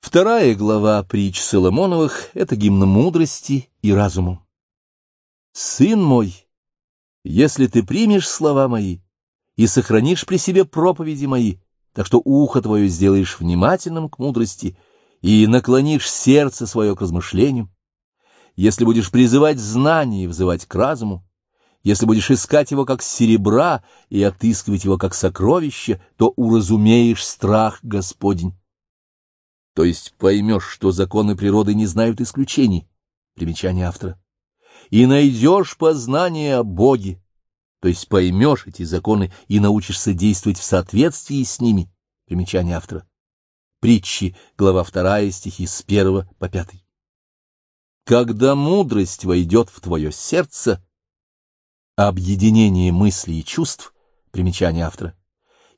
Вторая глава притч Соломоновых — это гимн мудрости и разуму. «Сын мой, если ты примешь слова мои и сохранишь при себе проповеди мои, так что ухо твое сделаешь внимательным к мудрости и наклонишь сердце свое к размышлениям, если будешь призывать знание и взывать к разуму, если будешь искать его как серебра и отыскивать его как сокровище, то уразумеешь страх Господень то есть поймешь, что законы природы не знают исключений. Примечание автора. И найдешь познание о Боге, то есть поймешь эти законы и научишься действовать в соответствии с ними. Примечание автора. Притчи, глава 2, стихи с 1 по 5. Когда мудрость войдет в твое сердце, объединение мыслей и чувств, примечание автора,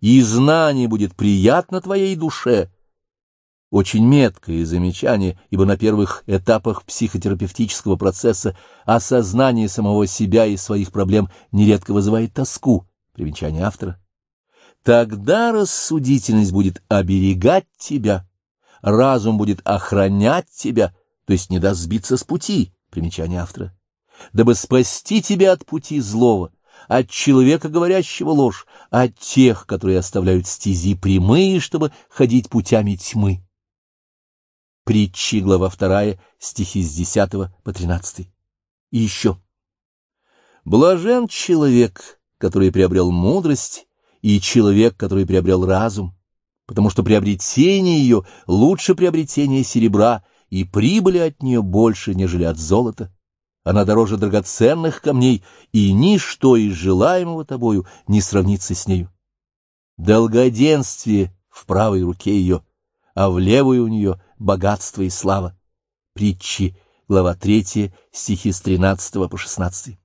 и знание будет приятно твоей душе, очень меткое замечание, ибо на первых этапах психотерапевтического процесса осознание самого себя и своих проблем нередко вызывает тоску. Примечание автора. Тогда рассудительность будет оберегать тебя, разум будет охранять тебя, то есть не даст сбиться с пути. Примечание автора. Дабы спасти тебя от пути злого, от человека, говорящего ложь, от тех, которые оставляют стези прямые, чтобы ходить путями тьмы. Притчи, глава 2, стихи с 10 по 13. И еще. Блажен человек, который приобрел мудрость, и человек, который приобрел разум, потому что приобретение ее лучше приобретения серебра, и прибыли от нее больше, нежели от золота. Она дороже драгоценных камней, и ничто из желаемого тобою не сравнится с нею. Долгоденствие в правой руке ее, а в левой у нее богатство и слава. Притчи, глава 3, стихи с 13 по 16.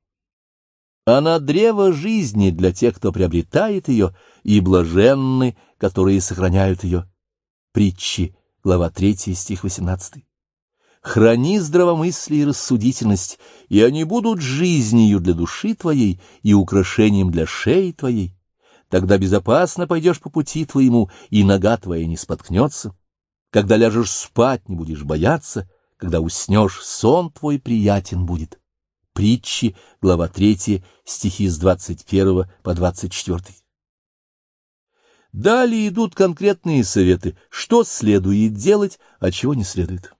Она древо жизни для тех, кто приобретает ее, и блаженны, которые сохраняют ее. Притчи, глава 3, стих 18. Храни здравомыслие и рассудительность, и они будут жизнью для души твоей и украшением для шеи твоей. Тогда безопасно пойдешь по пути твоему, и нога твоя не споткнется. Когда ляжешь спать, не будешь бояться, когда уснешь, сон твой приятен будет. Притчи, глава 3, стихи с 21 по 24. Далее идут конкретные советы, что следует делать, а чего не следует.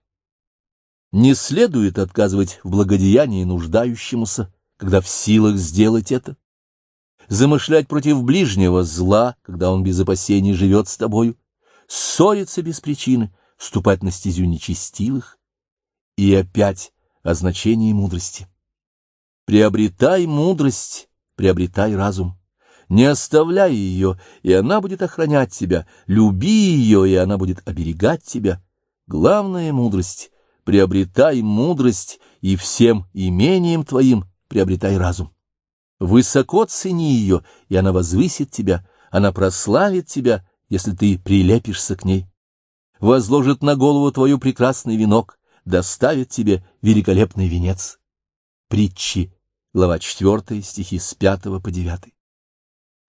Не следует отказывать в благодеянии нуждающемуся, когда в силах сделать это. Замышлять против ближнего зла, когда он без опасений живет с тобою ссориться без причины, вступать на стезю нечестивых. И опять о значении мудрости. Приобретай мудрость, приобретай разум. Не оставляй ее, и она будет охранять тебя. Люби ее, и она будет оберегать тебя. Главная мудрость — приобретай мудрость, и всем имением твоим приобретай разум. Высоко цени ее, и она возвысит тебя, она прославит тебя, если ты прилепишься к ней. Возложит на голову твою прекрасный венок, доставит тебе великолепный венец. Притчи, глава 4, стихи с 5 по 9.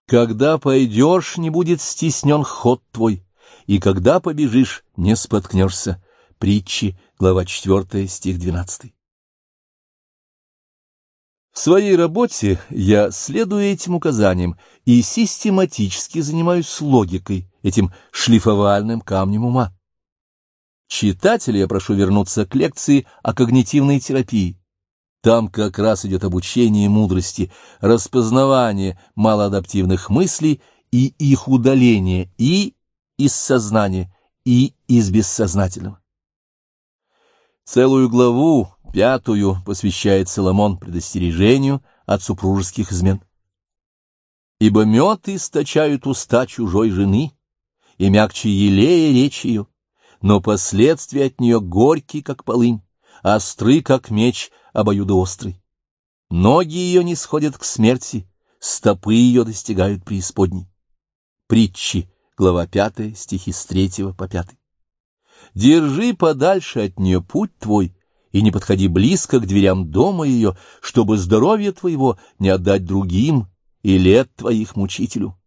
Когда пойдешь, не будет стеснен ход твой, и когда побежишь, не споткнешься. Притчи, глава 4, стих 12. В своей работе я следую этим указаниям и систематически занимаюсь логикой, этим шлифовальным камнем ума. Читателя я прошу вернуться к лекции о когнитивной терапии. Там как раз идет обучение мудрости, распознавание малоадаптивных мыслей и их удаление и из сознания, и из бессознательного. Целую главу Пятую посвящает Соломон предостережению от супружеских измен. Ибо мед источают уста чужой жены, и мягче елея речь ее, но последствия от нее горькие, как полынь, остры, как меч, обоюдоострый. Ноги ее не сходят к смерти, стопы ее достигают преисподней. Притчи, глава 5, стихи с 3 по 5. Держи подальше от нее путь твой, и не подходи близко к дверям дома ее, чтобы здоровье твоего не отдать другим и лет твоих мучителю.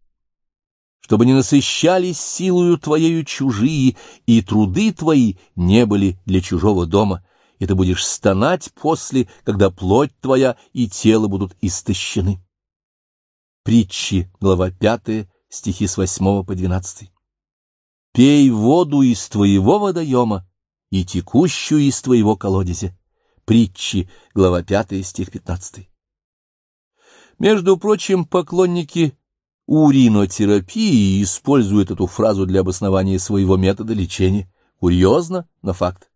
Чтобы не насыщались силою твоею чужие, и труды твои не были для чужого дома, и ты будешь стонать после, когда плоть твоя и тело будут истощены. Притчи, глава 5, стихи с 8 по 12. Пей воду из твоего водоема, и текущую из твоего колодезя. Притчи, глава 5, стих 15. Между прочим, поклонники уринотерапии используют эту фразу для обоснования своего метода лечения. Курьезно, но факт.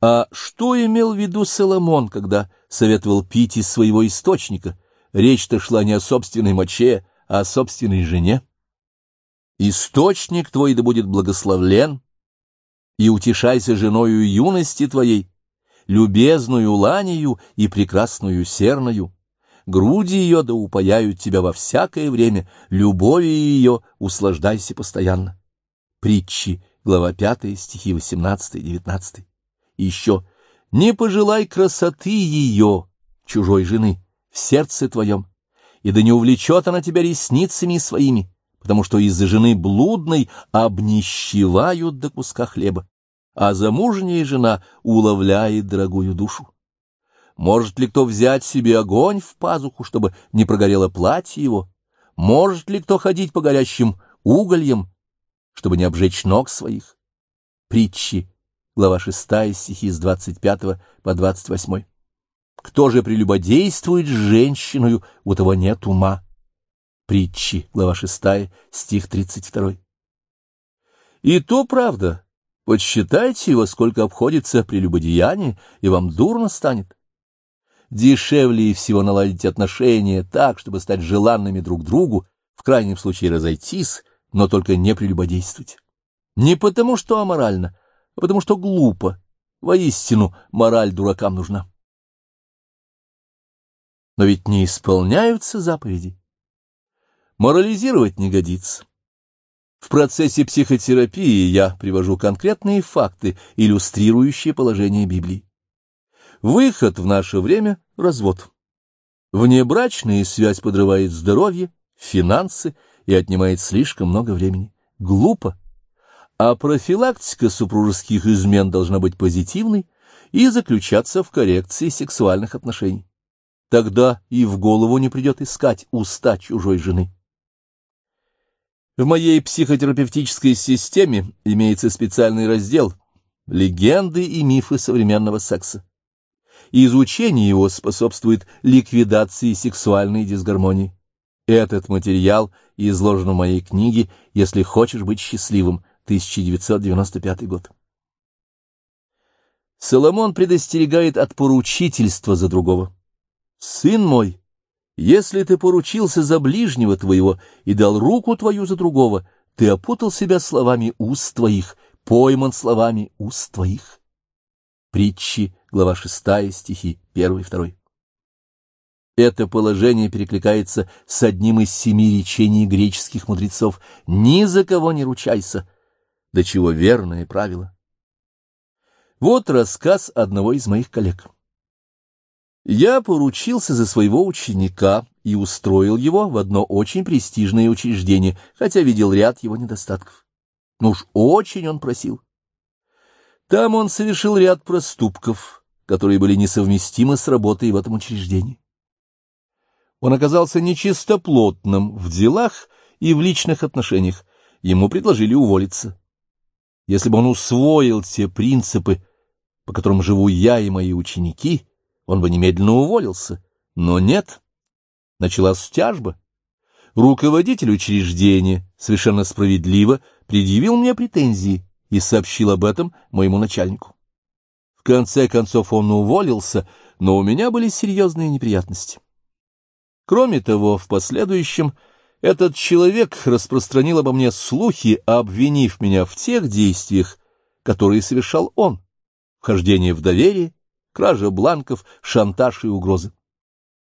А что имел в виду Соломон, когда советовал пить из своего источника? Речь-то шла не о собственной моче, а о собственной жене. Источник твой да будет благословлен, и утешайся женою юности твоей, любезную ланию и прекрасную серною. Груди ее да упаяют тебя во всякое время, любовью ее услаждайся постоянно. Притчи, глава 5, стихи 18-19. И еще, не пожелай красоты ее, чужой жены, в сердце твоем, и да не увлечет она тебя ресницами своими, потому что из-за жены блудной обнищевают до куска хлеба, а замужняя жена уловляет дорогую душу. Может ли кто взять себе огонь в пазуху, чтобы не прогорело платье его? Может ли кто ходить по горящим угольям, чтобы не обжечь ног своих? Притчи, глава 6, стихи с 25 по 28. Кто же прелюбодействует с женщиной, у того нет ума? Притчи, глава 6, стих 32. И то правда. Подсчитайте его, сколько обходится прелюбодеяние, и вам дурно станет. Дешевле всего наладить отношения так, чтобы стать желанными друг другу, в крайнем случае разойтись, но только не прелюбодействовать. Не потому, что аморально, а потому, что глупо. Воистину, мораль дуракам нужна. Но ведь не исполняются заповеди. Морализировать не годится. В процессе психотерапии я привожу конкретные факты, иллюстрирующие положение Библии. Выход в наше время – развод. Внебрачная связь подрывает здоровье, финансы и отнимает слишком много времени. Глупо. А профилактика супружеских измен должна быть позитивной и заключаться в коррекции сексуальных отношений. Тогда и в голову не придет искать уста чужой жены. В моей психотерапевтической системе имеется специальный раздел «Легенды и мифы современного секса». Изучение его способствует ликвидации сексуальной дисгармонии. Этот материал изложен в моей книге «Если хочешь быть счастливым» 1995 год. Соломон предостерегает от поручительства за другого. «Сын мой, Если ты поручился за ближнего твоего и дал руку твою за другого, ты опутал себя словами уст твоих, пойман словами уст твоих. Притчи, глава 6, стихи 1 и 2. Это положение перекликается с одним из семи речений греческих мудрецов «Ни за кого не ручайся», до чего верное правило. Вот рассказ одного из моих коллег. Я поручился за своего ученика и устроил его в одно очень престижное учреждение, хотя видел ряд его недостатков. Ну уж очень он просил. Там он совершил ряд проступков, которые были несовместимы с работой в этом учреждении. Он оказался нечистоплотным в делах и в личных отношениях. Ему предложили уволиться. Если бы он усвоил те принципы, по которым живу я и мои ученики, он бы немедленно уволился. Но нет. Началась тяжба. Руководитель учреждения совершенно справедливо предъявил мне претензии и сообщил об этом моему начальнику. Конце концов он уволился, но у меня были серьезные неприятности. Кроме того, в последующем этот человек распространил обо мне слухи, обвинив меня в тех действиях, которые совершал он. Вхождение в доверие, кража бланков, шантаж и угрозы.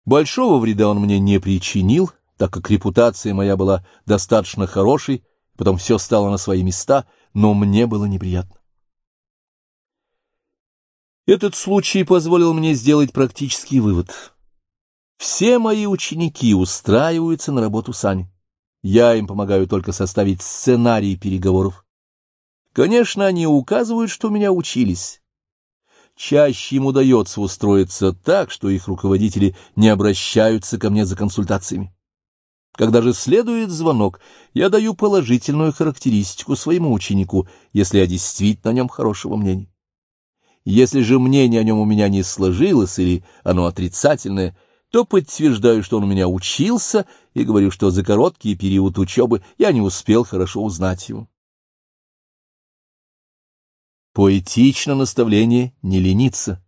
Большого вреда он мне не причинил, так как репутация моя была достаточно хорошей, потом все стало на свои места, но мне было неприятно. Этот случай позволил мне сделать практический вывод. Все мои ученики устраиваются на работу сами. Я им помогаю только составить сценарий переговоров. Конечно, они указывают, что у меня учились. Чаще им удается устроиться так, что их руководители не обращаются ко мне за консультациями. Когда же следует звонок, я даю положительную характеристику своему ученику, если я действительно о нем хорошего мнения. Если же мнение о нем у меня не сложилось или оно отрицательное — то подтверждаю, что он у меня учился, и говорю, что за короткий период учебы я не успел хорошо узнать его. Поэтично наставление не лениться.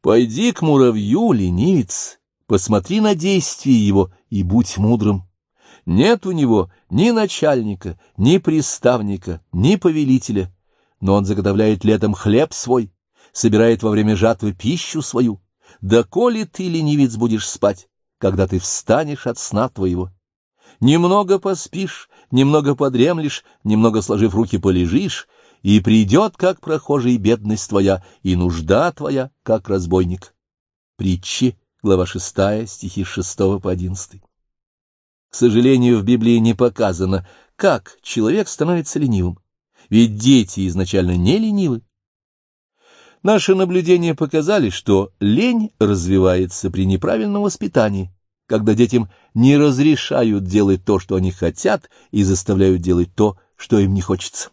Пойди к муравью, ленивец, посмотри на действия его и будь мудрым. Нет у него ни начальника, ни приставника, ни повелителя, но он заготовляет летом хлеб свой, собирает во время жатвы пищу свою, да коли ты, ленивец, будешь спать, когда ты встанешь от сна твоего? Немного поспишь, немного подремлешь, немного сложив руки полежишь, и придет, как прохожий, бедность твоя, и нужда твоя, как разбойник. Притчи, глава 6, стихи с 6 по 11. К сожалению, в Библии не показано, как человек становится ленивым. Ведь дети изначально не ленивы. Наши наблюдения показали, что лень развивается при неправильном воспитании, когда детям не разрешают делать то, что они хотят, и заставляют делать то, что им не хочется.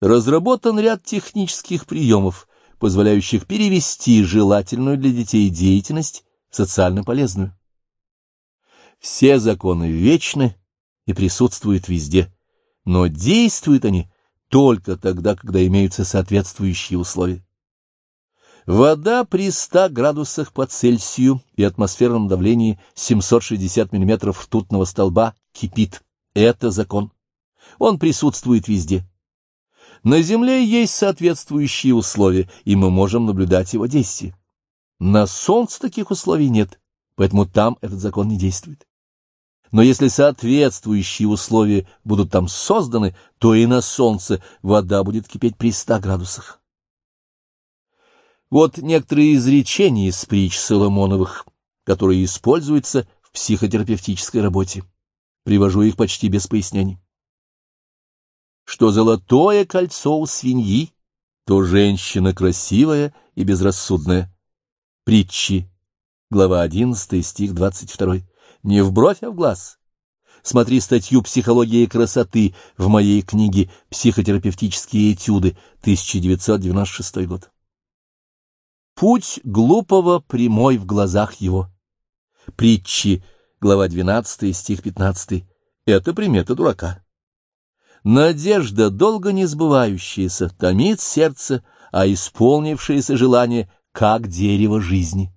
Разработан ряд технических приемов, позволяющих перевести желательную для детей деятельность в социально полезную. Все законы вечны и присутствуют везде, но действуют они только тогда, когда имеются соответствующие условия. Вода при 100 градусах по Цельсию и атмосферном давлении 760 мм ртутного столба кипит. Это закон. Он присутствует везде. На Земле есть соответствующие условия, и мы можем наблюдать его действие. На Солнце таких условий нет, поэтому там этот закон не действует. Но если соответствующие условия будут там созданы, то и на Солнце вода будет кипеть при 100 градусах. Вот некоторые изречения из притч Соломоновых, которые используются в психотерапевтической работе. Привожу их почти без пояснений. Что золотое кольцо у свиньи, то женщина красивая и безрассудная. Притчи, глава 11, стих 22. Не в бровь, а в глаз. Смотри статью «Психология красоты» в моей книге «Психотерапевтические этюды», 1996 год. Путь глупого прямой в глазах его. Притчи, глава 12, стих 15. Это примета дурака. Надежда, долго не сбывающаяся, томит сердце, а исполнившееся желание, как дерево жизни.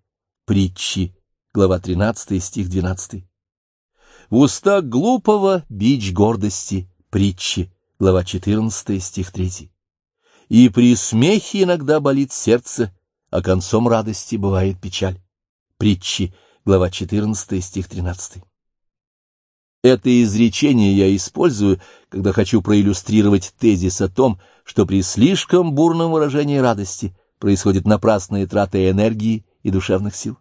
Притчи, глава 13, стих 12. В устах глупого бич гордости, притчи, глава 14, стих 3. И при смехе иногда болит сердце, а концом радости бывает печаль. Притчи, глава 14, стих 13. Это изречение я использую, когда хочу проиллюстрировать тезис о том, что при слишком бурном выражении радости происходит напрасная трата энергии и душевных сил.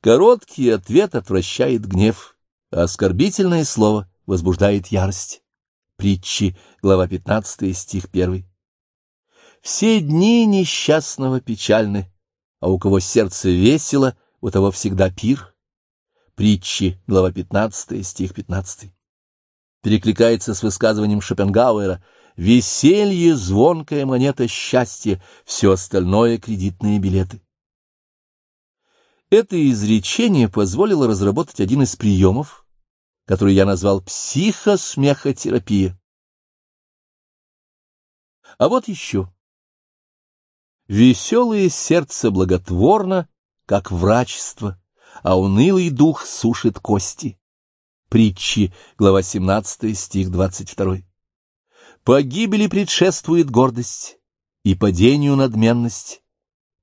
Короткий ответ отвращает гнев, а оскорбительное слово возбуждает ярость. Притчи, глава 15, стих 1. Все дни несчастного печальны, а у кого сердце весело, у того всегда пир. Притчи, глава 15, стих 15. Перекликается с высказыванием Шопенгауэра «Веселье — звонкая монета счастья, все остальное — кредитные билеты». Это изречение позволило разработать один из приемов, который я назвал психосмехотерапия. А вот еще. Веселое сердце благотворно, как врачество а унылый дух сушит кости. Притчи, глава 17, стих 22. Погибели предшествует гордость, и падению надменность.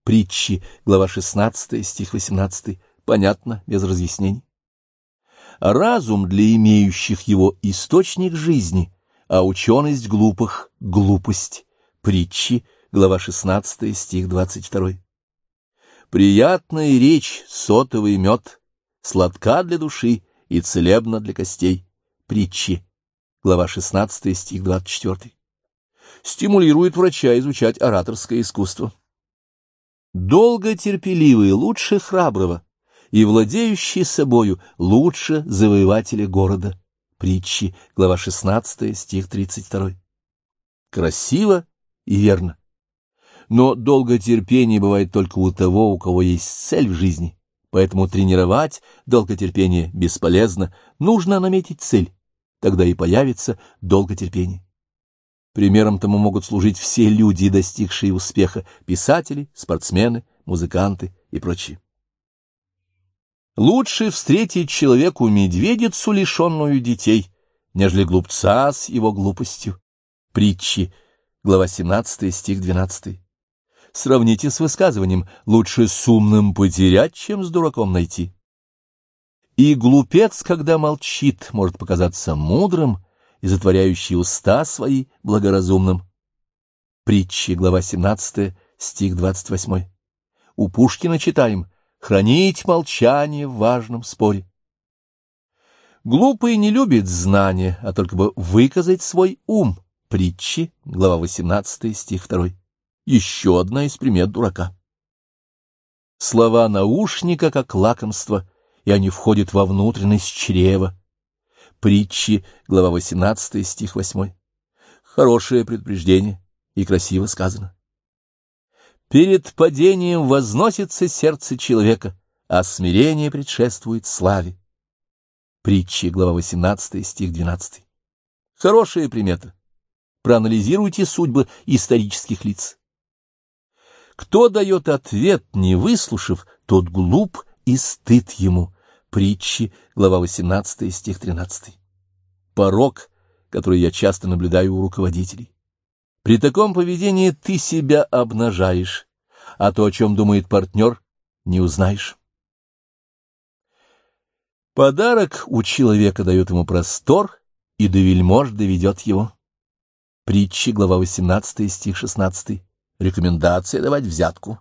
Притчи, глава 16, стих 18. Понятно, без разъяснений. Разум для имеющих его источник жизни, а ученость глупых — глупость. Притчи, глава 16, стих 22. Приятная речь, сотовый мед, сладка для души и целебна для костей. Притчи. Глава 16, стих 24. Стимулирует врача изучать ораторское искусство. Долго терпеливый лучше храброго, и владеющий собою лучше завоевателя города. Притчи. Глава 16, стих 32. Красиво и верно но долготерпение бывает только у того, у кого есть цель в жизни. Поэтому тренировать долготерпение бесполезно, нужно наметить цель, тогда и появится долготерпение. Примером тому могут служить все люди, достигшие успеха, писатели, спортсмены, музыканты и прочие. Лучше встретить человеку медведицу, лишенную детей, нежели глупца с его глупостью. Притчи, глава 17, стих 12. Сравните с высказыванием «лучше с умным потерять, чем с дураком найти». И глупец, когда молчит, может показаться мудрым и затворяющий уста свои благоразумным. Притчи, глава 17, стих 28. У Пушкина читаем «хранить молчание в важном споре». Глупый не любит знания, а только бы выказать свой ум. Притчи, глава 18, стих 2 еще одна из примет дурака. Слова наушника как лакомство, и они входят во внутренность чрева. Притчи, глава 18, стих 8. Хорошее предупреждение и красиво сказано. Перед падением возносится сердце человека, а смирение предшествует славе. Притчи, глава 18, стих 12. Хорошая примета. Проанализируйте судьбы исторических лиц. Кто дает ответ, не выслушав, тот глуп и стыд ему. Притчи, глава 18, стих 13. Порог, который я часто наблюдаю у руководителей. При таком поведении ты себя обнажаешь, а то, о чем думает партнер, не узнаешь. Подарок у человека дает ему простор, и до вельмож доведет его. Притчи, глава 18, стих 16. Рекомендация давать взятку.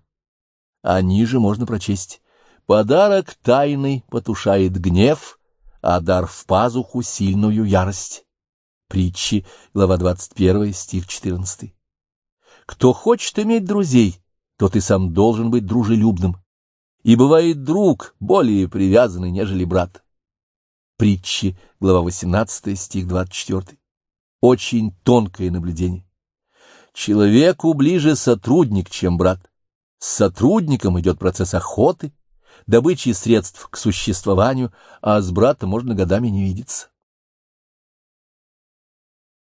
А ниже можно прочесть. Подарок тайный потушает гнев, а дар в пазуху сильную ярость. Притчи, глава 21, стих 14. Кто хочет иметь друзей, тот и сам должен быть дружелюбным. И бывает друг более привязанный, нежели брат. Притчи, глава 18, стих 24. Очень тонкое наблюдение. Человеку ближе сотрудник, чем брат. С сотрудником идет процесс охоты, добычи средств к существованию, а с братом можно годами не видеться.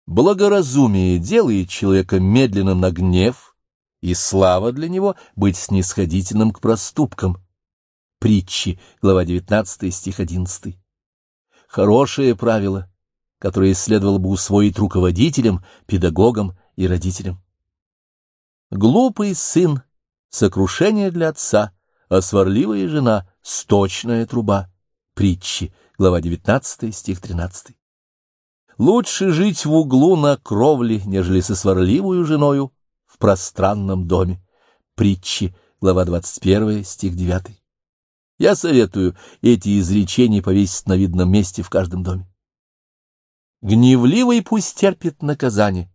Благоразумие делает человека медленным на гнев, и слава для него быть снисходительным к проступкам. Притчи, глава 19, стих 11. Хорошее правило, которое следовало бы усвоить руководителям, педагогам и родителям. Глупый сын — сокрушение для отца, а сварливая жена — сточная труба. Притчи, глава 19, стих 13. Лучше жить в углу на кровле, нежели со сварливую женою в пространном доме. Притчи, глава 21, стих 9. Я советую эти изречения повесить на видном месте в каждом доме. Гневливый пусть терпит наказание,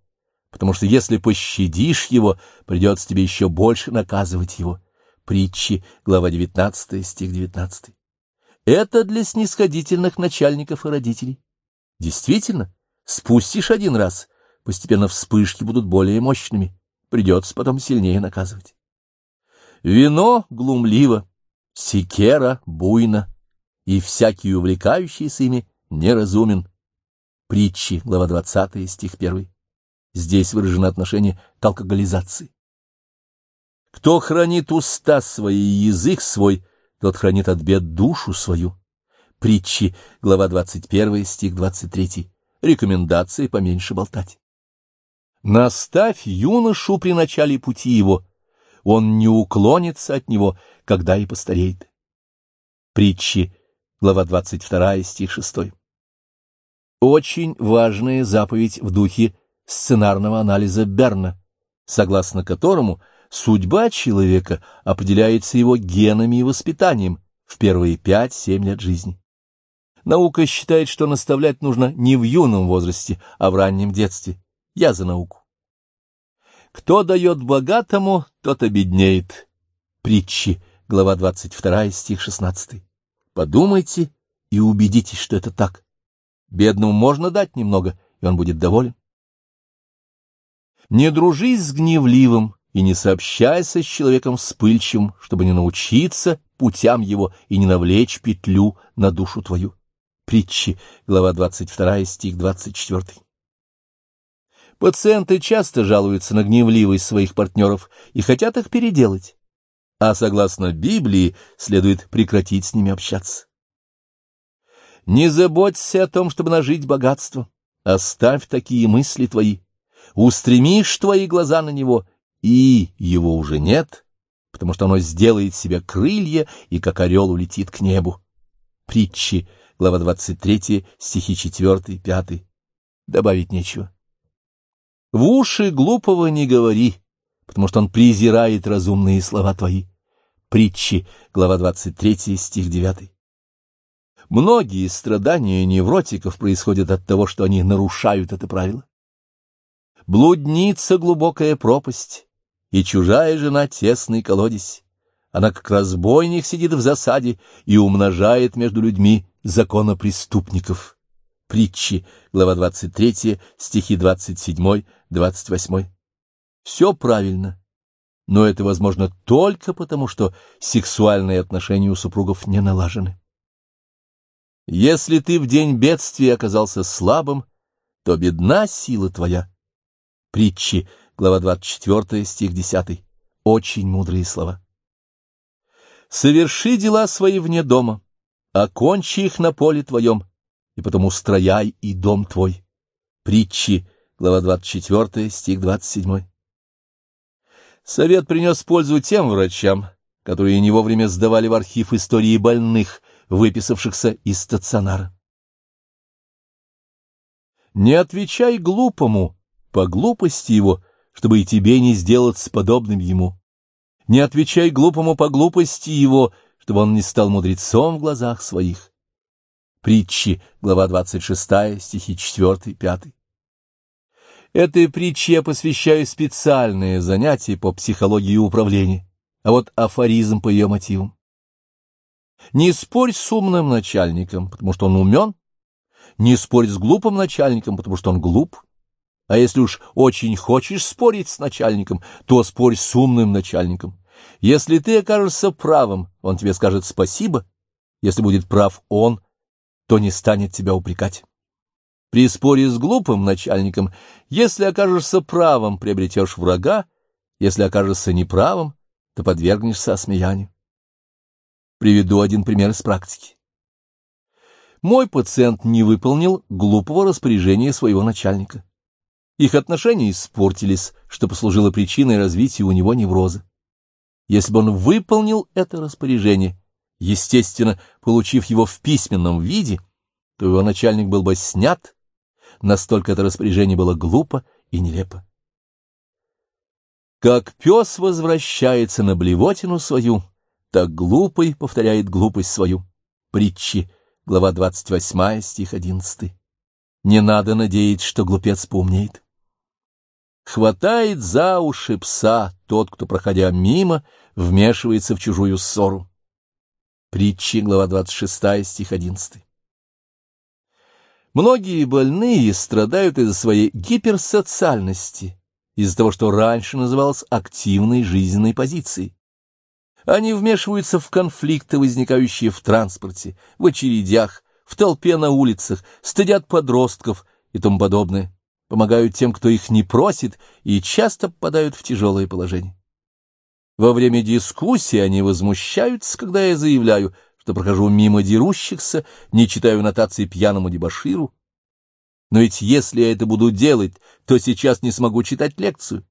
потому что если пощадишь его, придется тебе еще больше наказывать его. Притчи, глава 19, стих 19. Это для снисходительных начальников и родителей. Действительно, спустишь один раз, постепенно вспышки будут более мощными, придется потом сильнее наказывать. Вино глумливо, секера буйно, и всякий увлекающийся ими неразумен. Притчи, глава 20, стих 1. Здесь выражено отношение к алкоголизации. Кто хранит уста свои и язык свой, тот хранит от бед душу свою. Притчи, глава 21, стих 23. Рекомендации поменьше болтать. Наставь юношу при начале пути его, он не уклонится от него, когда и постареет. Притчи, глава 22, стих 6. Очень важная заповедь в духе сценарного анализа Берна, согласно которому судьба человека определяется его генами и воспитанием в первые пять-семь лет жизни. Наука считает, что наставлять нужно не в юном возрасте, а в раннем детстве. Я за науку. Кто дает богатому, тот обеднеет. Притчи, глава 22, стих 16. Подумайте и убедитесь, что это так. Бедному можно дать немного, и он будет доволен. Не дружись с гневливым и не сообщайся с человеком вспыльчивым, чтобы не научиться путям его и не навлечь петлю на душу твою. Притчи, глава 22, стих 24. Пациенты часто жалуются на гневливость своих партнеров и хотят их переделать. А согласно Библии, следует прекратить с ними общаться. Не заботься о том, чтобы нажить богатство. Оставь такие мысли твои. Устремишь твои глаза на него, и его уже нет, потому что оно сделает себе крылья и как орел улетит к небу. Притчи, глава 23, стихи 4, 5. Добавить нечего. В уши глупого не говори, потому что он презирает разумные слова твои. Притчи, глава 23, стих 9. Многие страдания невротиков происходят от того, что они нарушают это правило. Блудница — глубокая пропасть, и чужая жена — тесный колодец. Она как разбойник сидит в засаде и умножает между людьми законопреступников. Притчи, глава 23, стихи 27, 28. Все правильно, но это возможно только потому, что сексуальные отношения у супругов не налажены. Если ты в день бедствия оказался слабым, то бедна сила твоя. Притчи, глава 24, стих 10. Очень мудрые слова. Соверши дела свои вне дома, окончи их на поле твоем, и потом устрояй и дом твой. Притчи, глава 24, стих 27. Совет принес пользу тем врачам, которые не вовремя сдавали в архив истории больных, выписавшихся из стационара. Не отвечай глупому по глупости его, чтобы и тебе не сделаться подобным ему. Не отвечай глупому по глупости его, чтобы он не стал мудрецом в глазах своих. Притчи, глава 26, стихи 4, 5. Этой притче я посвящаю специальное занятие по психологии управления, а вот афоризм по ее мотивам. Не спорь с умным начальником, потому что он умен, не спорь с глупым начальником, потому что он глуп. А если уж очень хочешь спорить с начальником, то спорь с умным начальником. Если ты окажешься правым, он тебе скажет спасибо. Если будет прав он, то не станет тебя упрекать. При споре с глупым начальником, если окажешься правым, приобретешь врага, если окажешься неправым, то подвергнешься осмеянию. Приведу один пример из практики. Мой пациент не выполнил глупого распоряжения своего начальника. Их отношения испортились, что послужило причиной развития у него невроза. Если бы он выполнил это распоряжение, естественно, получив его в письменном виде, то его начальник был бы снят, настолько это распоряжение было глупо и нелепо. Как пес возвращается на блевотину свою, так глупый повторяет глупость свою. Притчи, глава 28, стих 11. Не надо надеяться, что глупец поумнеет. Хватает за уши пса тот, кто, проходя мимо, вмешивается в чужую ссору. Притчи, глава 26, стих 11. Многие больные страдают из-за своей гиперсоциальности, из-за того, что раньше называлось активной жизненной позицией. Они вмешиваются в конфликты, возникающие в транспорте, в очередях, в толпе на улицах, стыдят подростков и тому подобное, помогают тем, кто их не просит, и часто попадают в тяжелое положение. Во время дискуссии они возмущаются, когда я заявляю, что прохожу мимо дерущихся, не читаю нотации пьяному дебоширу, но ведь если я это буду делать, то сейчас не смогу читать лекцию.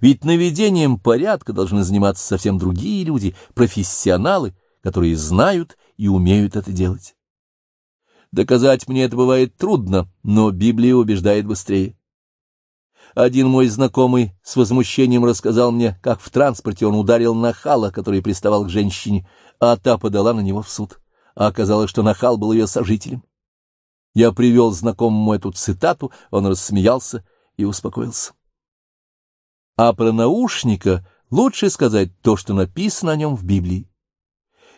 Ведь наведением порядка должны заниматься совсем другие люди, профессионалы, которые знают и умеют это делать. Доказать мне это бывает трудно, но Библия убеждает быстрее. Один мой знакомый с возмущением рассказал мне, как в транспорте он ударил нахала, который приставал к женщине, а та подала на него в суд. А оказалось, что нахал был ее сожителем. Я привел знакомому эту цитату, он рассмеялся и успокоился. А про наушника лучше сказать то, что написано о нем в Библии.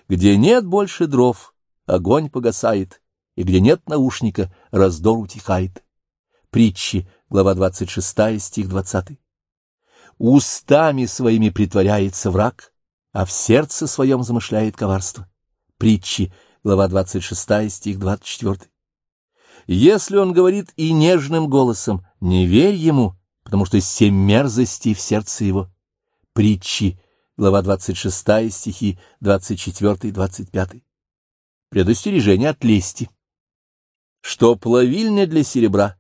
Где нет больше дров, огонь погасает, и где нет наушника, раздор утихает. Притчи, глава 26, стих 20. Устами своими притворяется враг, а в сердце своем замышляет коварство. Притчи, глава 26, стих 24. Если он говорит и нежным голосом, не верь ему, потому что семь мерзостей в сердце его. Притчи, глава 26, стихи 24-25. Предостережение от лести. Что плавильня для серебра,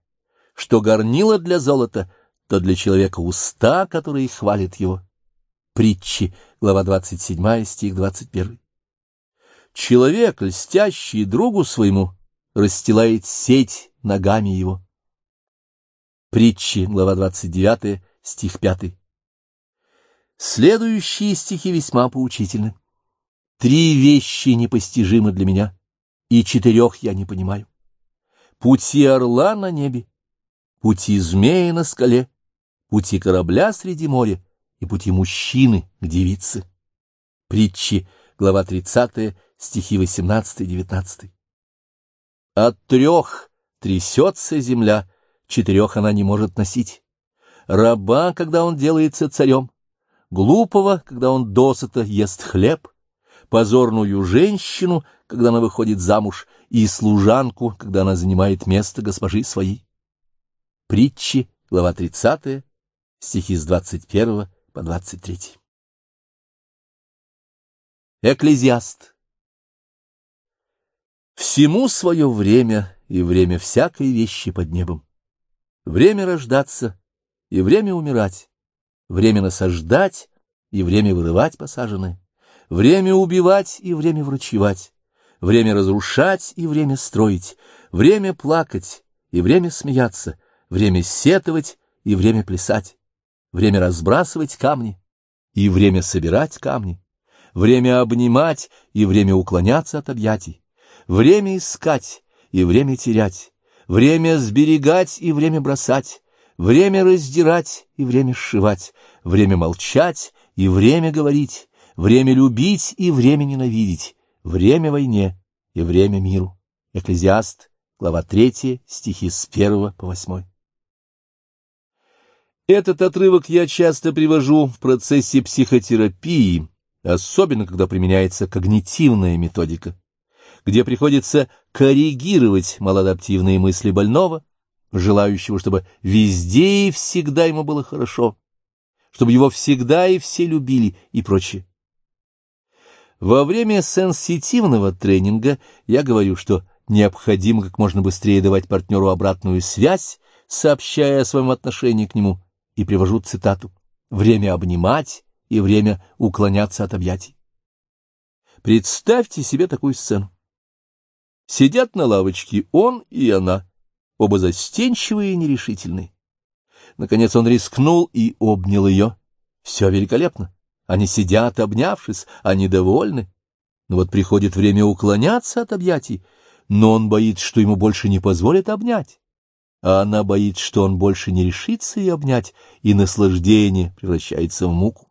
что горнило для золота, то для человека уста, которые хвалят его. Притчи, глава 27, стих 21. Человек, льстящий другу своему, расстилает сеть ногами его. Притчи, глава 29, стих 5. Следующие стихи весьма поучительны. Три вещи непостижимы для меня, и четырех я не понимаю. Пути орла на небе, пути змея на скале, пути корабля среди моря и пути мужчины к девице. Притчи, глава 30, стихи 18-19. От трех трясется земля, четырех она не может носить. Раба, когда он делается царем, глупого, когда он досыта ест хлеб, позорную женщину, когда она выходит замуж, и служанку, когда она занимает место госпожи своей. Притчи, глава 30, стихи с 21 по 23. Экклезиаст Всему свое время и время всякой вещи под небом. Время рождаться и время умирать, время насаждать и время вырывать посаженное, время убивать и время врачевать, время разрушать и время строить, время плакать и время смеяться, время сетовать и время плясать, время разбрасывать камни и время собирать камни, время обнимать и время уклоняться от объятий, Время искать и время терять, время сберегать и время бросать, время раздирать и время сшивать, время молчать и время говорить, время любить и время ненавидеть, время войне и время миру. Экклезиаст, глава 3, стихи с 1 по 8. Этот отрывок я часто привожу в процессе психотерапии, особенно когда применяется когнитивная методика где приходится коррегировать малоадаптивные мысли больного, желающего, чтобы везде и всегда ему было хорошо, чтобы его всегда и все любили и прочее. Во время сенситивного тренинга я говорю, что необходимо как можно быстрее давать партнеру обратную связь, сообщая о своем отношении к нему, и привожу цитату «время обнимать и время уклоняться от объятий». Представьте себе такую сцену. Сидят на лавочке он и она, оба застенчивые и нерешительные. Наконец он рискнул и обнял ее. Все великолепно. Они сидят, обнявшись, они довольны. Но вот приходит время уклоняться от объятий, но он боится, что ему больше не позволят обнять. А она боится, что он больше не решится ее обнять, и наслаждение превращается в муку.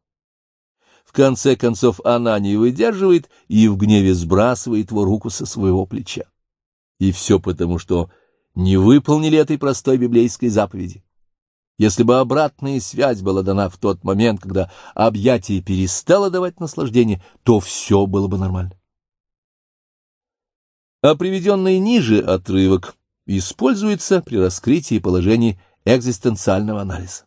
В конце концов она не выдерживает и в гневе сбрасывает его руку со своего плеча. И все потому, что не выполнили этой простой библейской заповеди. Если бы обратная связь была дана в тот момент, когда объятие перестало давать наслаждение, то все было бы нормально. А приведенный ниже отрывок используется при раскрытии положений экзистенциального анализа.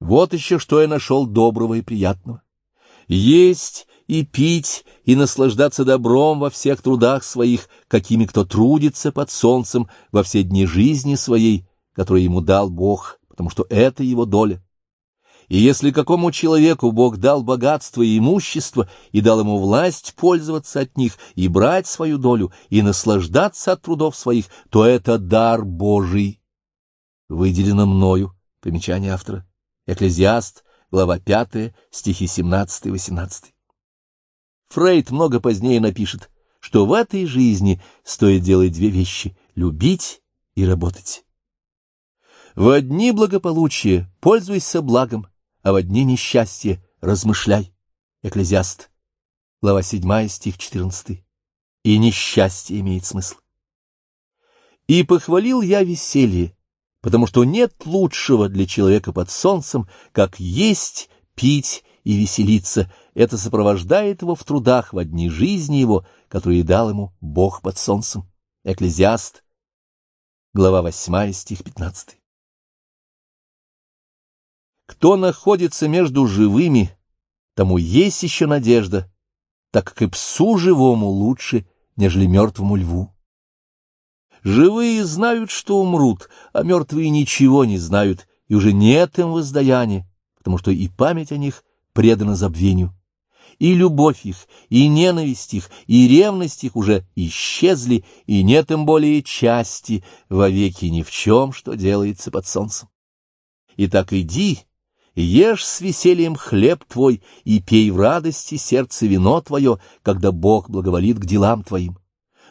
Вот еще что я нашел доброго и приятного. Есть и пить, и наслаждаться добром во всех трудах своих, какими кто трудится под солнцем во все дни жизни своей, которые ему дал Бог, потому что это его доля. И если какому человеку Бог дал богатство и имущество, и дал ему власть пользоваться от них, и брать свою долю, и наслаждаться от трудов своих, то это дар Божий. Выделено мною, примечание автора, Экклезиаст, глава 5, стихи 17-18. Фрейд много позднее напишет, что в этой жизни стоит делать две вещи — любить и работать. В одни благополучия пользуйся благом, а в одни несчастья размышляй. Экклезиаст, глава 7, стих 14. И несчастье имеет смысл. И похвалил я веселье, потому что нет лучшего для человека под солнцем, как есть, пить и веселиться. Это сопровождает его в трудах в одни жизни его, которые дал ему Бог под солнцем. Экклезиаст, глава 8, стих 15. Кто находится между живыми, тому есть еще надежда, так как и псу живому лучше, нежели мертвому льву. Живые знают, что умрут, а мертвые ничего не знают, и уже нет им воздаяния, потому что и память о них предана забвению. И любовь их, и ненависть их, и ревность их уже исчезли, и нет им более части вовеки ни в чем, что делается под солнцем. Итак, иди, ешь с весельем хлеб твой, и пей в радости сердце вино твое, когда Бог благоволит к делам твоим.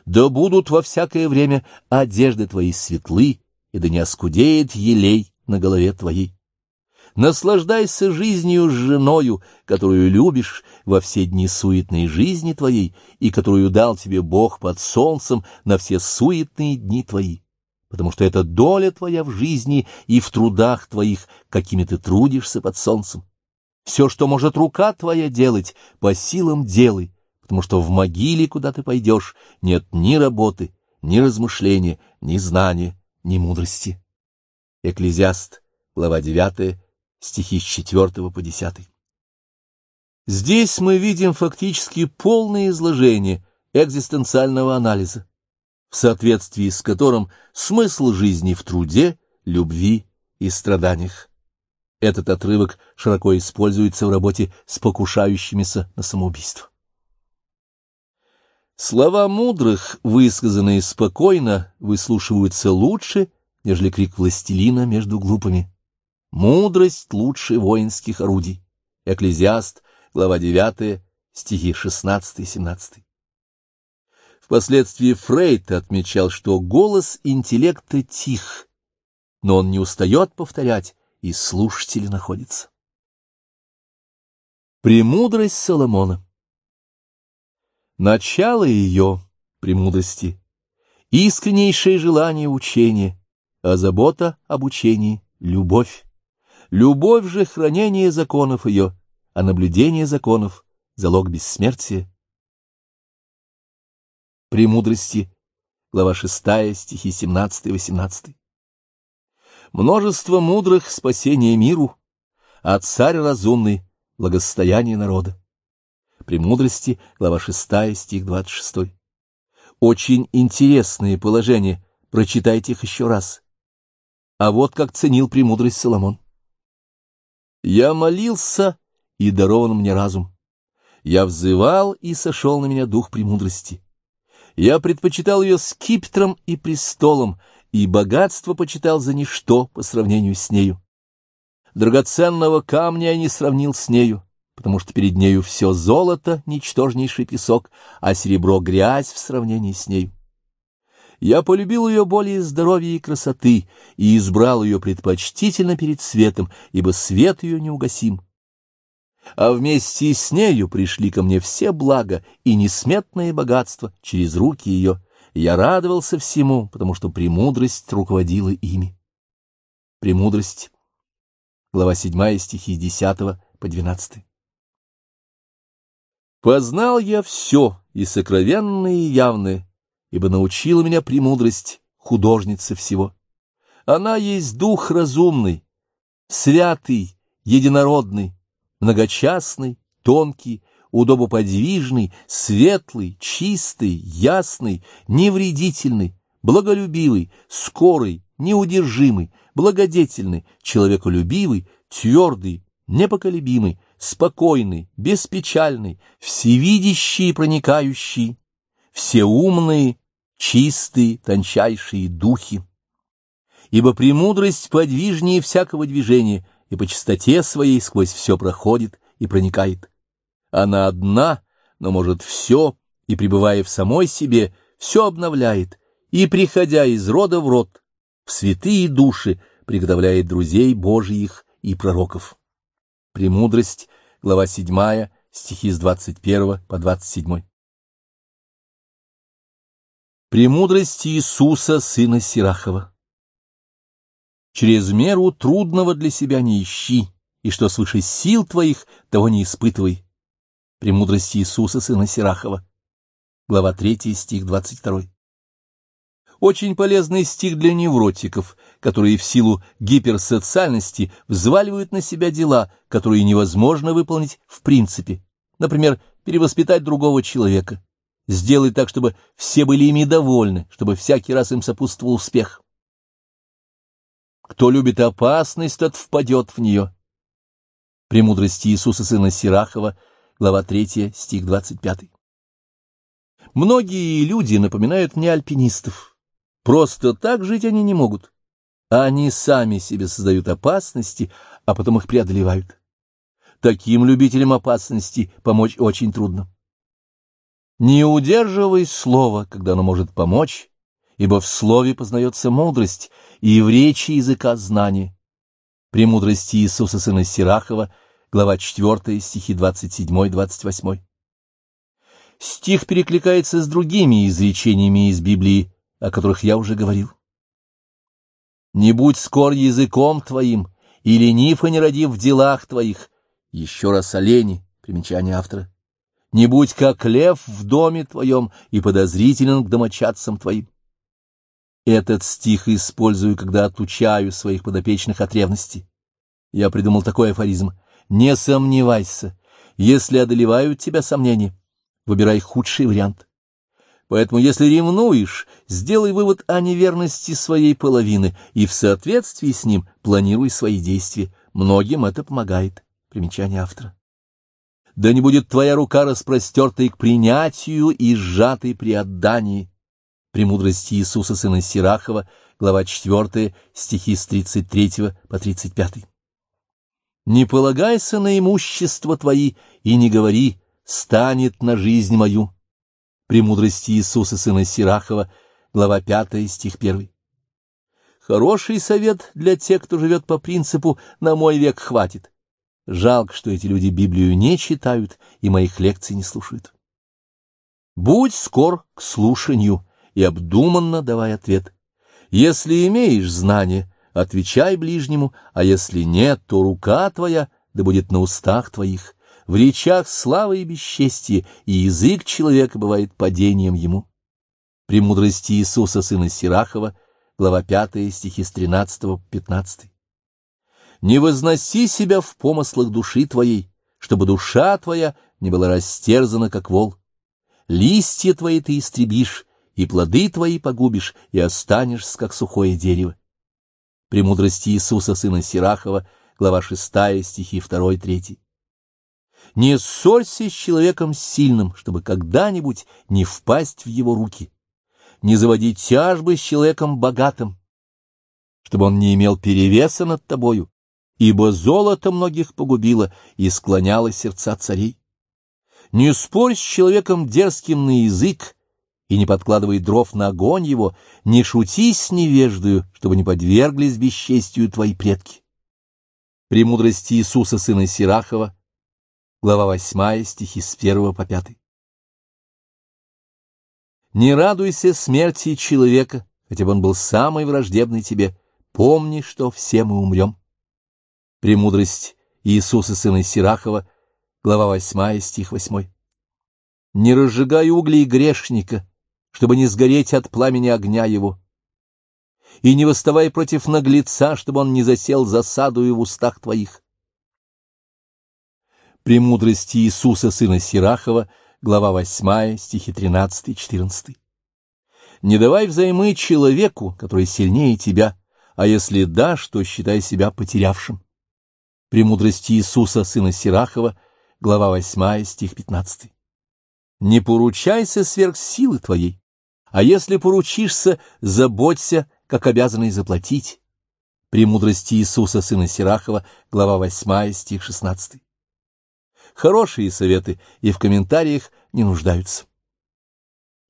Да будут во всякое время одежды твои светлы, и да не оскудеет елей на голове твоей. Наслаждайся жизнью с женою, которую любишь во все дни суетной жизни твоей и которую дал тебе Бог под солнцем на все суетные дни твои потому что это доля твоя в жизни и в трудах твоих, какими ты трудишься под солнцем. Все, что может рука твоя делать, по силам делай, потому что в могиле, куда ты пойдешь, нет ни работы, ни размышления, ни знания, ни мудрости. Экклезиаст, глава 9, стихи с 4 по 10. Здесь мы видим фактически полное изложение экзистенциального анализа в соответствии с которым смысл жизни в труде, любви и страданиях. Этот отрывок широко используется в работе с покушающимися на самоубийство. Слова мудрых, высказанные спокойно, выслушиваются лучше, нежели крик властелина между глупыми. Мудрость лучше воинских орудий. Экклезиаст, глава 9, стихи 16-17. Впоследствии Фрейд отмечал, что голос интеллекта тих, но он не устает повторять, и слушатели находятся. Премудрость Соломона Начало ее, премудрости, искреннейшее желание учения, а забота об учении — любовь. Любовь же — хранение законов ее, а наблюдение законов — залог бессмертия Премудрости, глава 6, стихи 17 и 18. Множество мудрых — спасение миру, а царь разумный — благосостояние народа. Премудрости, глава 6, стих 26. Очень интересные положения, прочитайте их еще раз. А вот как ценил премудрость Соломон. «Я молился, и дарован мне разум. Я взывал, и сошел на меня дух премудрости. Я предпочитал ее скипетром и престолом, и богатство почитал за ничто по сравнению с нею. Драгоценного камня я не сравнил с нею, потому что перед нею все золото, ничтожнейший песок, а серебро — грязь в сравнении с нею. Я полюбил ее более здоровья и красоты и избрал ее предпочтительно перед светом, ибо свет ее неугасим. А вместе с нею пришли ко мне все блага и несметное богатство через руки ее. Я радовался всему, потому что премудрость руководила ими. Премудрость. Глава 7 стихи 10 по 12. Познал я все, и сокровенное, и явное, ибо научила меня премудрость, художница всего. Она есть дух разумный, святый, единородный, многочастный, тонкий, удобоподвижный, светлый, чистый, ясный, невредительный, благолюбивый, скорый, неудержимый, благодетельный, человеколюбивый, твердый, непоколебимый, спокойный, беспечальный, всевидящий и проникающий, всеумные, чистые, тончайшие духи. Ибо премудрость подвижнее всякого движения и по чистоте своей сквозь все проходит и проникает. Она одна, но может все, и, пребывая в самой себе, все обновляет, и, приходя из рода в род, в святые души, приготовляет друзей Божиих и пророков. Премудрость, глава 7, стихи с 21 по 27. Премудрость Иисуса, сына Сирахова. Через меру трудного для себя не ищи, и что свыше сил твоих, того не испытывай. Премудрость Иисуса, сына Сирахова. Глава 3, стих 22. Очень полезный стих для невротиков, которые в силу гиперсоциальности взваливают на себя дела, которые невозможно выполнить в принципе. Например, перевоспитать другого человека. Сделать так, чтобы все были ими довольны, чтобы всякий раз им сопутствовал успех. Кто любит опасность, тот впадет в нее. Премудрости Иисуса Сына Сирахова, глава 3, стих 25. Многие люди напоминают мне альпинистов. Просто так жить они не могут. Они сами себе создают опасности, а потом их преодолевают. Таким любителям опасности помочь очень трудно. Не удерживай слово, когда оно может помочь, ибо в слове познается мудрость, и в речи языка знание. Премудрости Иисуса Сына Сирахова, глава 4, стихи 27-28. Стих перекликается с другими изречениями из Библии, о которых я уже говорил. Не будь скор языком твоим, и ленив и не родив в делах твоих. Еще раз олени, примечание автора. Не будь как лев в доме твоем и подозрителен к домочадцам твоим. Этот стих использую, когда отучаю своих подопечных от ревности. Я придумал такой афоризм. Не сомневайся, если одолевают тебя сомнения, выбирай худший вариант. Поэтому, если ревнуешь, сделай вывод о неверности своей половины и в соответствии с ним планируй свои действия. Многим это помогает. Примечание автора. Да не будет твоя рука распростертой к принятию и сжатой при отдании. Премудрости Иисуса Сына Сирахова, глава 4, стихи с 33 по 35. Не полагайся на имущество твои и не говори, станет на жизнь мою премудрости Иисуса Сына Сирахова, глава 5, стих 1. Хороший совет для тех, кто живет по принципу «на мой век хватит». Жалко, что эти люди Библию не читают и моих лекций не слушают. Будь скор к слушанию и обдуманно давай ответ. Если имеешь знание, отвечай ближнему, а если нет, то рука твоя да будет на устах твоих, в речах слава и бесчестие, и язык человека бывает падением ему. Премудрости Иисуса, сына Сирахова, глава 5, стихи с 13 по 15. Не возноси себя в помыслах души твоей, чтобы душа твоя не была растерзана, как вол. Листья твои ты истребишь, и плоды твои погубишь, и останешься, как сухое дерево. Премудрости Иисуса, сына Сирахова, глава 6, стихи 2-3. Не ссорься с человеком сильным, чтобы когда-нибудь не впасть в его руки. Не заводи тяжбы с человеком богатым, чтобы он не имел перевеса над тобою, ибо золото многих погубило и склоняло сердца царей. Не спорь с человеком дерзким на язык, и не подкладывай дров на огонь его, не шути с невеждою, чтобы не подверглись бесчестию твои предки. Премудрости Иисуса, сына Сирахова, глава 8, стихи с 1 по 5. Не радуйся смерти человека, хотя бы он был самый враждебный тебе, помни, что все мы умрем. Премудрость Иисуса, сына Сирахова, глава 8, стих 8. Не разжигай углей грешника, чтобы не сгореть от пламени огня его. И не восставай против наглеца, чтобы он не засел засадою в устах твоих. Премудрости Иисуса, сына Сирахова, глава 8, стихи 13-14. Не давай взаймы человеку, который сильнее тебя, а если дашь, то считай себя потерявшим. Премудрости Иисуса, сына Сирахова, глава 8, стих 15. Не поручайся сверх силы твоей, а если поручишься, заботься, как обязанный заплатить. Премудрости Иисуса, сына Сирахова, глава 8, стих 16. Хорошие советы и в комментариях не нуждаются.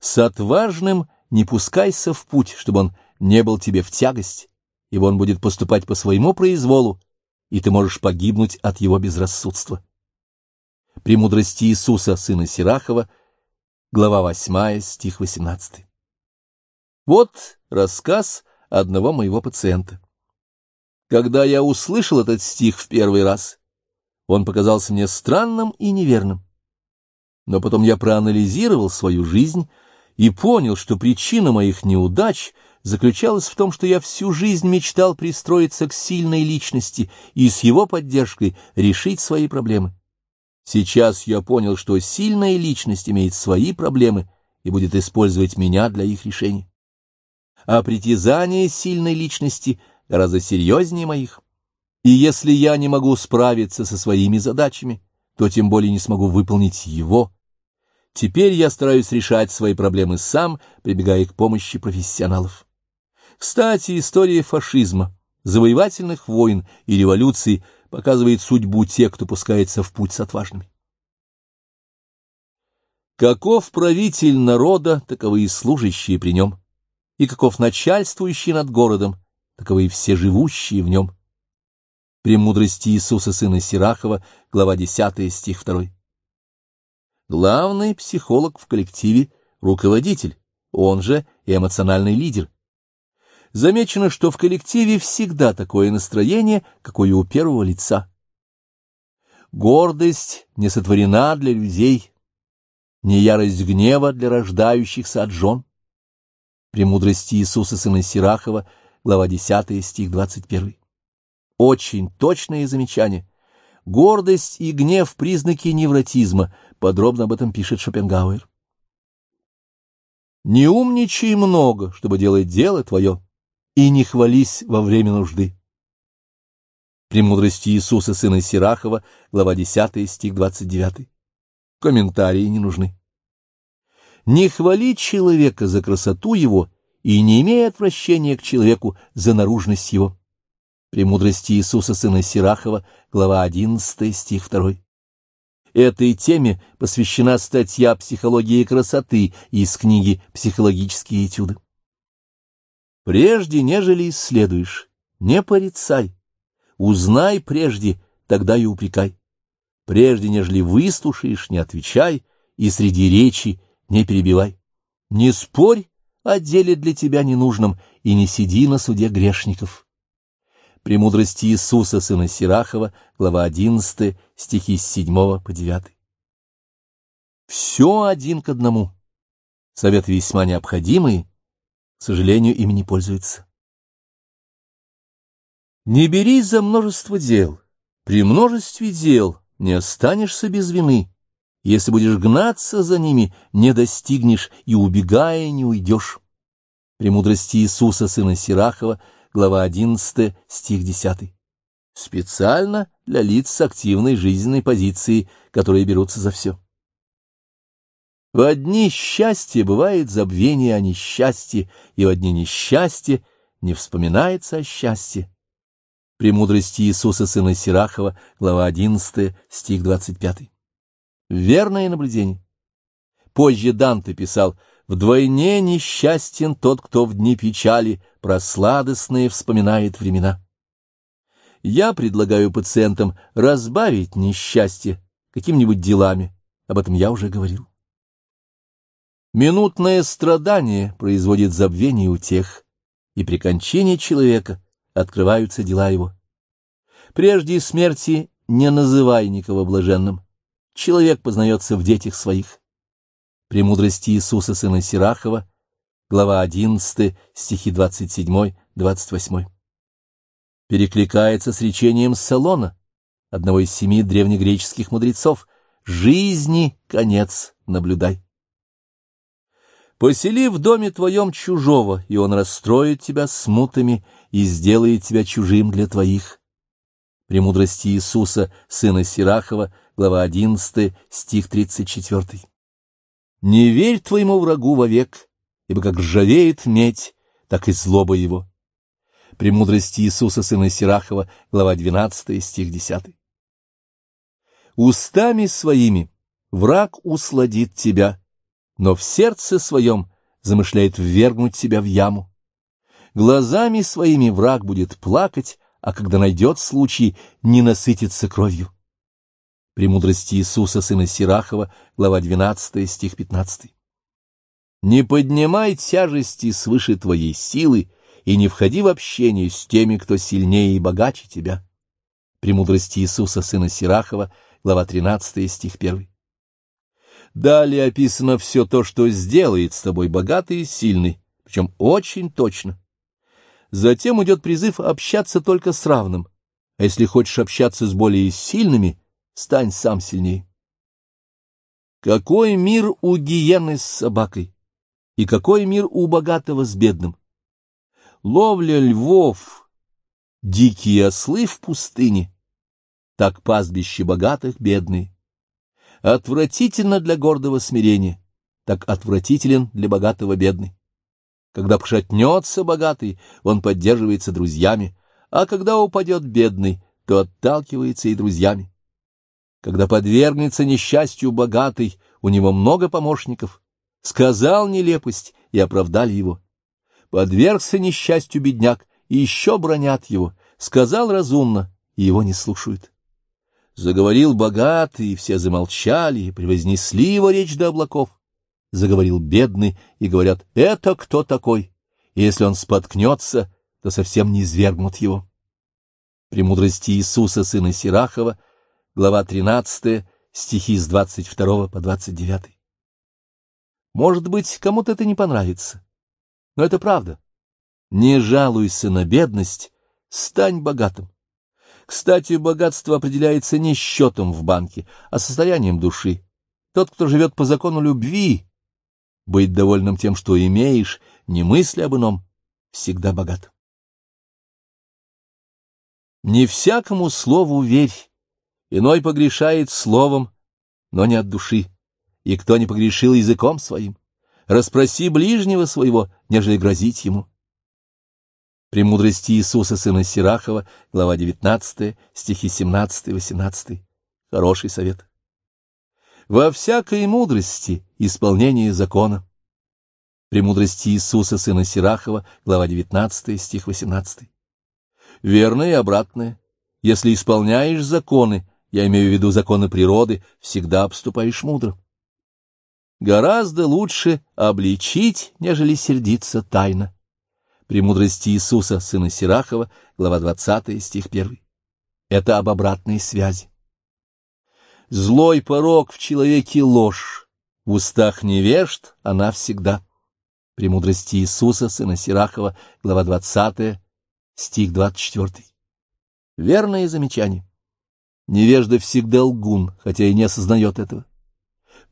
С отважным не пускайся в путь, чтобы он не был тебе в тягость, ибо он будет поступать по своему произволу, и ты можешь погибнуть от его безрассудства. Премудрости Иисуса, сына Сирахова, глава 8, стих 18. Вот рассказ одного моего пациента. Когда я услышал этот стих в первый раз, он показался мне странным и неверным. Но потом я проанализировал свою жизнь и понял, что причина моих неудач заключалась в том, что я всю жизнь мечтал пристроиться к сильной личности и с его поддержкой решить свои проблемы. Сейчас я понял, что сильная личность имеет свои проблемы и будет использовать меня для их решения а притязания сильной личности гораздо серьезнее моих. И если я не могу справиться со своими задачами, то тем более не смогу выполнить его. Теперь я стараюсь решать свои проблемы сам, прибегая к помощи профессионалов. Кстати, история фашизма, завоевательных войн и революций показывает судьбу тех, кто пускается в путь с отважными. Каков правитель народа, таковы и служащие при нем и каков начальствующий над городом, таковы и все живущие в нем. Премудрости Иисуса Сына Сирахова, глава 10, стих 2. Главный психолог в коллективе — руководитель, он же и эмоциональный лидер. Замечено, что в коллективе всегда такое настроение, какое у первого лица. Гордость не сотворена для людей, не ярость гнева для рождающихся от жен. Премудрости Иисуса Сына Сирахова, глава 10, стих 21. Очень точное замечание. Гордость и гнев — признаки невротизма. Подробно об этом пишет Шопенгауэр. Не умничай много, чтобы делать дело твое, и не хвались во время нужды. Премудрости Иисуса Сына Сирахова, глава 10, стих 29. Комментарии не нужны. Не хвали человека за красоту его и не имей отвращения к человеку за наружность его. Премудрости Иисуса Сына Сирахова, глава 11, стих 2. Этой теме посвящена статья «Психология красоты» из книги «Психологические этюды». Прежде, нежели исследуешь, не порицай. Узнай прежде, тогда и упрекай. Прежде, нежели выслушаешь, не отвечай, и среди речи не перебивай. Не спорь о деле для тебя ненужном, и не сиди на суде грешников. Премудрости Иисуса, сына Сирахова, глава 11, стихи с 7 по 9. Все один к одному. Советы весьма необходимые, к сожалению, ими не пользуются. Не бери за множество дел. При множестве дел не останешься без вины. Если будешь гнаться за ними, не достигнешь и, убегая, не уйдешь. Премудрости Иисуса, сына Сирахова, глава 11, стих 10. Специально для лиц с активной жизненной позицией, которые берутся за все. В одни счастья бывает забвение о несчастье, и в одни несчастья не вспоминается о счастье. Премудрости Иисуса Сына Сирахова, глава 11, стих 25. Верное наблюдение. Позже Данте писал «Вдвойне несчастен тот, кто в дни печали просладостные вспоминает времена». Я предлагаю пациентам разбавить несчастье какими-нибудь делами, об этом я уже говорил. Минутное страдание производит забвение у тех, и при кончине человека открываются дела его. Прежде смерти не называй никого блаженным, человек познается в детях своих. Премудрости Иисуса Сына Сирахова, глава 11, стихи 27-28. Перекликается с речением Салона, одного из семи древнегреческих мудрецов, «Жизни конец наблюдай». Посели в доме твоем чужого, и он расстроит тебя смутами и сделает тебя чужим для твоих. Премудрости Иисуса, сына Сирахова, глава 11, стих 34. Не верь твоему врагу вовек, ибо как ржавеет медь, так и злоба его. Премудрости Иисуса, сына Сирахова, глава 12, стих 10. Устами своими враг усладит тебя, но в сердце своем замышляет ввергнуть себя в яму. Глазами своими враг будет плакать, а когда найдет случай, не насытится кровью. Премудрости Иисуса, сына Сирахова, глава 12, стих 15. «Не поднимай тяжести свыше твоей силы и не входи в общение с теми, кто сильнее и богаче тебя». Премудрости Иисуса, сына Сирахова, глава 13, стих 1. Далее описано все то, что сделает с тобой богатый и сильный, причем очень точно. Затем идет призыв общаться только с равным, а если хочешь общаться с более сильными, стань сам сильнее. Какой мир у гиены с собакой, и какой мир у богатого с бедным? Ловля львов, дикие ослы в пустыне, так пастбище богатых бедные. Отвратительно для гордого смирения, так отвратителен для богатого бедный. Когда пошатнется богатый, он поддерживается друзьями, а когда упадет бедный, то отталкивается и друзьями. Когда подвергнется несчастью богатый, у него много помощников. Сказал нелепость, и оправдали его. Подвергся несчастью бедняк, и еще бронят его. Сказал разумно, и его не слушают. Заговорил богатый, и все замолчали, и превознесли его речь до облаков. Заговорил бедный, и говорят, это кто такой? И если он споткнется, то совсем не извергнут его. Премудрости Иисуса, сына Сирахова, глава 13, стихи с 22 по 29. Может быть, кому-то это не понравится, но это правда. Не жалуйся на бедность, стань богатым. Кстати, богатство определяется не счетом в банке, а состоянием души. Тот, кто живет по закону любви, быть довольным тем, что имеешь, не мысли об ином, всегда богат. Не всякому слову верь, иной погрешает словом, но не от души, и кто не погрешил языком своим, расспроси ближнего своего, нежели грозить ему. Премудрости Иисуса, сына Сирахова, глава 19, стихи 17-18. Хороший совет. Во всякой мудрости исполнение закона. Премудрости Иисуса, сына Сирахова, глава 19, стих 18. Верное и обратное. Если исполняешь законы, я имею в виду законы природы, всегда обступаешь мудро. Гораздо лучше обличить, нежели сердиться тайно. Премудрости Иисуса, сына Сирахова, глава 20, стих 1. Это об обратной связи. Злой порог в человеке ложь, в устах невежд она всегда. Премудрости Иисуса, сына Сирахова, глава 20, стих 24. Верное замечание. Невежда всегда лгун, хотя и не осознает этого.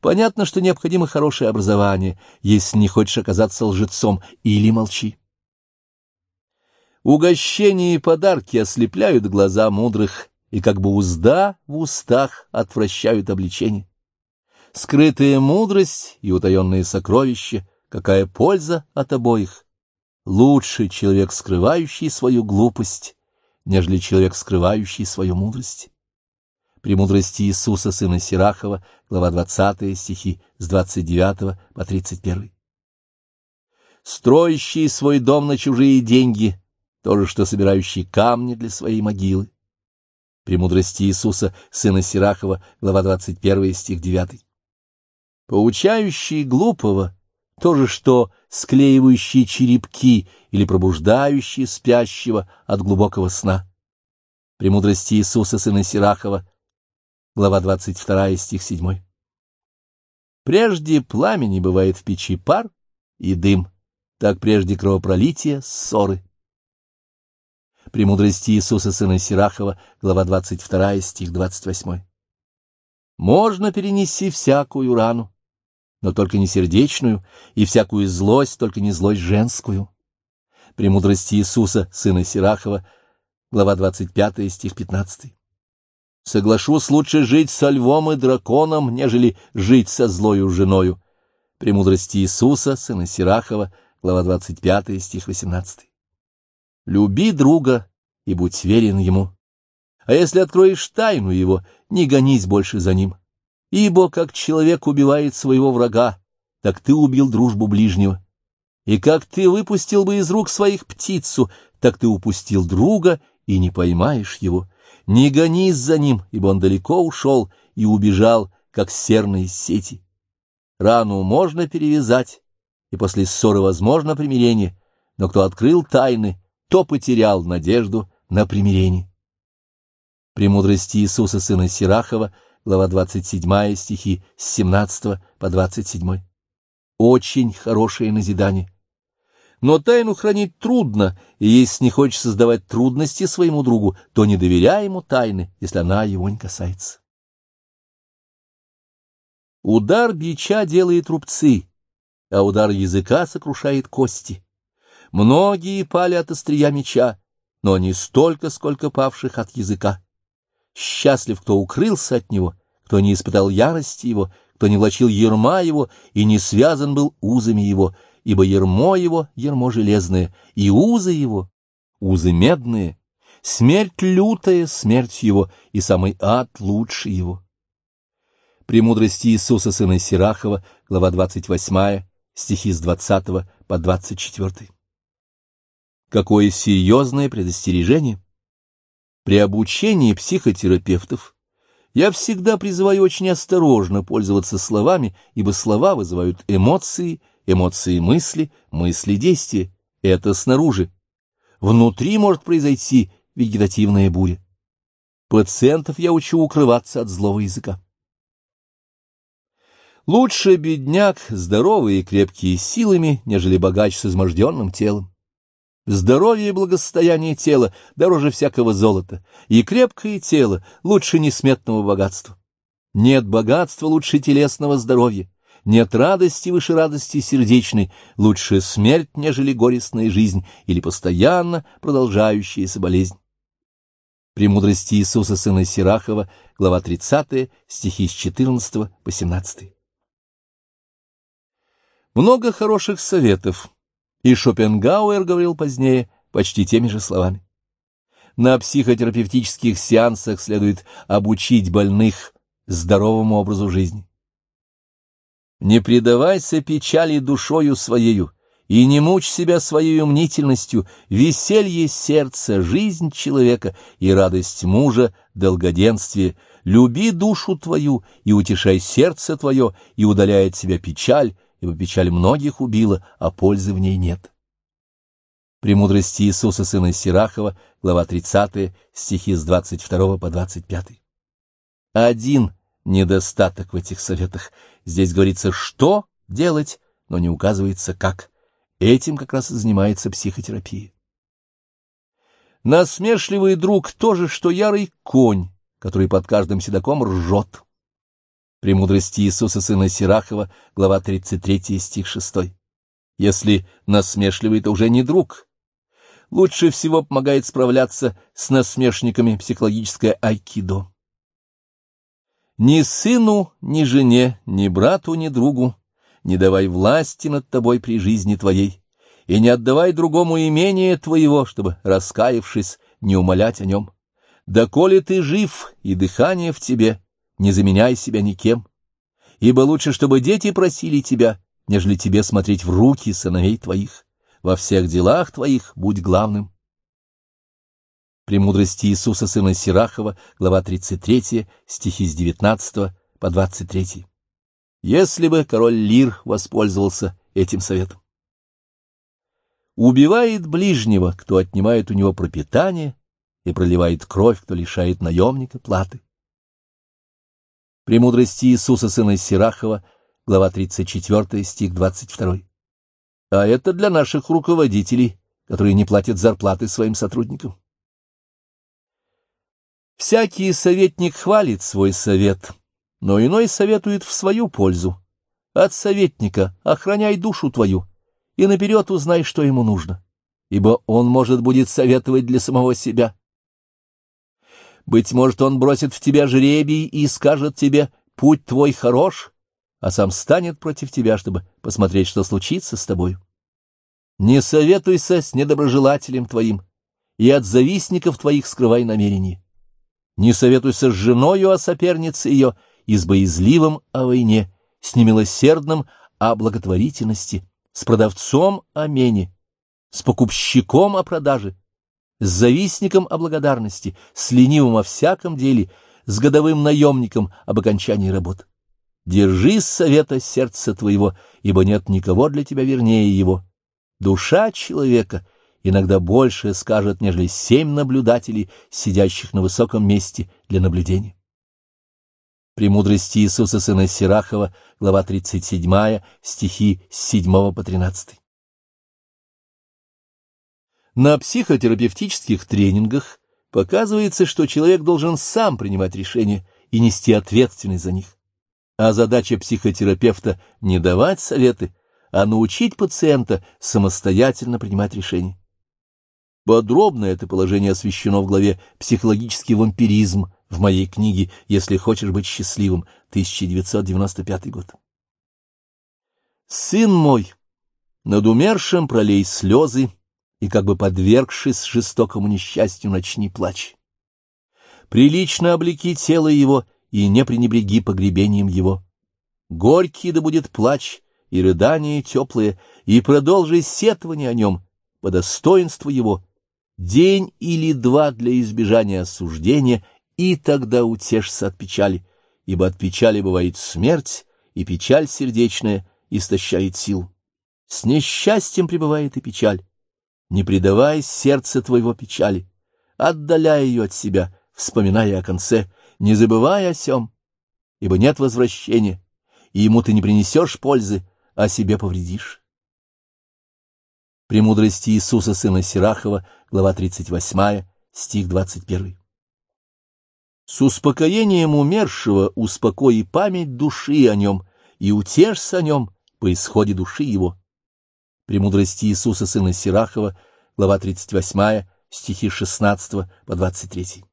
Понятно, что необходимо хорошее образование, если не хочешь оказаться лжецом, или молчи. Угощения и подарки ослепляют глаза мудрых, и как бы узда в устах отвращают обличение. Скрытая мудрость и утаенные сокровища, какая польза от обоих? Лучше человек, скрывающий свою глупость, нежели человек, скрывающий свою мудрость. Премудрости Иисуса, сына Сирахова, глава 20, стихи с 29 по 31. Строящий свой дом на чужие деньги — то же, что собирающий камни для своей могилы. Премудрости Иисуса, сына Сирахова, глава 21, стих 9. Поучающий глупого, то же, что склеивающий черепки или пробуждающий спящего от глубокого сна. Премудрости Иисуса, сына Сирахова, глава 22, стих 7. Прежде пламени бывает в печи пар и дым, так прежде кровопролития, ссоры. Премудрости Иисуса Сына Сирахова, глава 22, стих 28. Можно перенести всякую рану, но только не сердечную, и всякую злость, только не злость женскую. Премудрости Иисуса Сына Сирахова, глава 25, стих 15. Соглашусь лучше жить со львом и драконом, нежели жить со злою женою. Премудрости Иисуса, сына Сирахова, глава 25, стих 18. Люби друга и будь верен ему. А если откроешь тайну его, не гонись больше за ним. Ибо как человек убивает своего врага, так ты убил дружбу ближнего. И как ты выпустил бы из рук своих птицу, так ты упустил друга и не поймаешь его. Не гонись за ним, ибо он далеко ушел и убежал, как серна из сети. Рану можно перевязать, и после ссоры возможно примирение, но кто открыл тайны, то потерял надежду на примирение. Премудрости Иисуса Сына Сирахова, глава 27, стихи с 17 по 27. Очень хорошее назидание. Но тайну хранить трудно, и если не хочешь создавать трудности своему другу, то не доверяй ему тайны, если она его не касается. Удар бича делает рубцы, а удар языка сокрушает кости. Многие пали от острия меча, но не столько, сколько павших от языка. Счастлив, кто укрылся от него, кто не испытал ярости его, кто не влачил ерма его и не связан был узами его, ибо ермо его — ермо железное, и узы его — узы медные, смерть лютая — смерть его, и самый ад лучше его. Премудрости Иисуса Сына Сирахова, глава 28, стихи с 20 по 24. Какое серьезное предостережение! При обучении психотерапевтов я всегда призываю очень осторожно пользоваться словами, ибо слова вызывают эмоции, эмоции мысли, мысли действия. Это снаружи. Внутри может произойти вегетативная буря. Пациентов я учу укрываться от злого языка. Лучше бедняк, здоровый и крепкий силами, нежели богач с изможденным телом. Здоровье и благосостояние тела дороже всякого золота, и крепкое тело лучше несметного богатства. Нет богатства лучше телесного здоровья, нет радости выше радости сердечной, лучше смерть, нежели горестная жизнь или постоянно продолжающаяся болезнь. Премудрости Иисуса Сына Сирахова, глава 30, стихи с 14 по 17. Много хороших советов и Шопенгауэр говорил позднее почти теми же словами. На психотерапевтических сеансах следует обучить больных здоровому образу жизни. Не предавайся печали душою своею, и не мучь себя своей мнительностью, веселье сердца, жизнь человека и радость мужа, долгоденствие, люби душу твою и утешай сердце твое, и удаляй от себя печаль, ибо печаль многих убила, а пользы в ней нет. Премудрости Иисуса Сына Сирахова, глава 30, стихи с 22 по 25. Один недостаток в этих советах. Здесь говорится, что делать, но не указывается, как. Этим как раз и занимается психотерапия. Насмешливый друг тоже, что ярый конь, который под каждым седаком ржет. Премудрости Иисуса Сына Сирахова, глава 33, стих 6. Если насмешливый, то уже не друг. Лучше всего помогает справляться с насмешниками психологическое айкидо. Ни сыну, ни жене, ни брату, ни другу не давай власти над тобой при жизни твоей, и не отдавай другому имение твоего, чтобы, раскаявшись, не умолять о нем. Доколе ты жив, и дыхание в тебе, не заменяй себя никем, ибо лучше, чтобы дети просили тебя, нежели тебе смотреть в руки сыновей твоих. Во всех делах твоих будь главным. Премудрости Иисуса Сына Сирахова, глава 33, стихи с 19 по 23. Если бы король Лир воспользовался этим советом. Убивает ближнего, кто отнимает у него пропитание, и проливает кровь, кто лишает наемника платы. Премудрости Иисуса Сына Сирахова, глава 34, стих 22. А это для наших руководителей, которые не платят зарплаты своим сотрудникам. Всякий советник хвалит свой совет, но иной советует в свою пользу. От советника охраняй душу твою, и наперед узнай, что ему нужно, ибо он, может, будет советовать для самого себя. Быть может, он бросит в тебя жребий и скажет тебе «путь твой хорош», а сам станет против тебя, чтобы посмотреть, что случится с тобой. Не советуйся с недоброжелателем твоим, и от завистников твоих скрывай намерения не советуйся с женою о сопернице ее, и с боязливым о войне, с немилосердным о благотворительности, с продавцом о мене, с покупщиком о продаже, с завистником о благодарности, с ленивым о всяком деле, с годовым наемником об окончании работ. Держись совета сердца твоего, ибо нет никого для тебя вернее его. Душа человека — иногда больше скажет, нежели семь наблюдателей, сидящих на высоком месте для наблюдения. Премудрости Иисуса Сына Сирахова, глава 37, стихи с 7 по 13. На психотерапевтических тренингах показывается, что человек должен сам принимать решения и нести ответственность за них. А задача психотерапевта — не давать советы, а научить пациента самостоятельно принимать решения. Подробно это положение освещено в главе «Психологический вампиризм» в моей книге «Если хочешь быть счастливым», 1995 год. «Сын мой, над умершим пролей слезы, и, как бы подвергшись жестокому несчастью, начни плач. Прилично облеки тело его и не пренебреги погребением его. Горький да будет плач, и рыдание теплые, и продолжи сетование о нем, по достоинству его, день или два для избежания осуждения, и тогда утешься от печали, ибо от печали бывает смерть, и печаль сердечная истощает сил. С несчастьем пребывает и печаль. Не предавай сердце твоего печали, отдаляй ее от себя, вспоминая о конце, не забывай о сем, ибо нет возвращения, и ему ты не принесешь пользы, а себе повредишь. Премудрости Иисуса Сына Сирахова, глава 38, стих 21. С успокоением умершего успокои память души о нем и утешься о нем по исходе души его. Премудрости Иисуса Сына Сирахова, глава 38, стихи 16 по 23.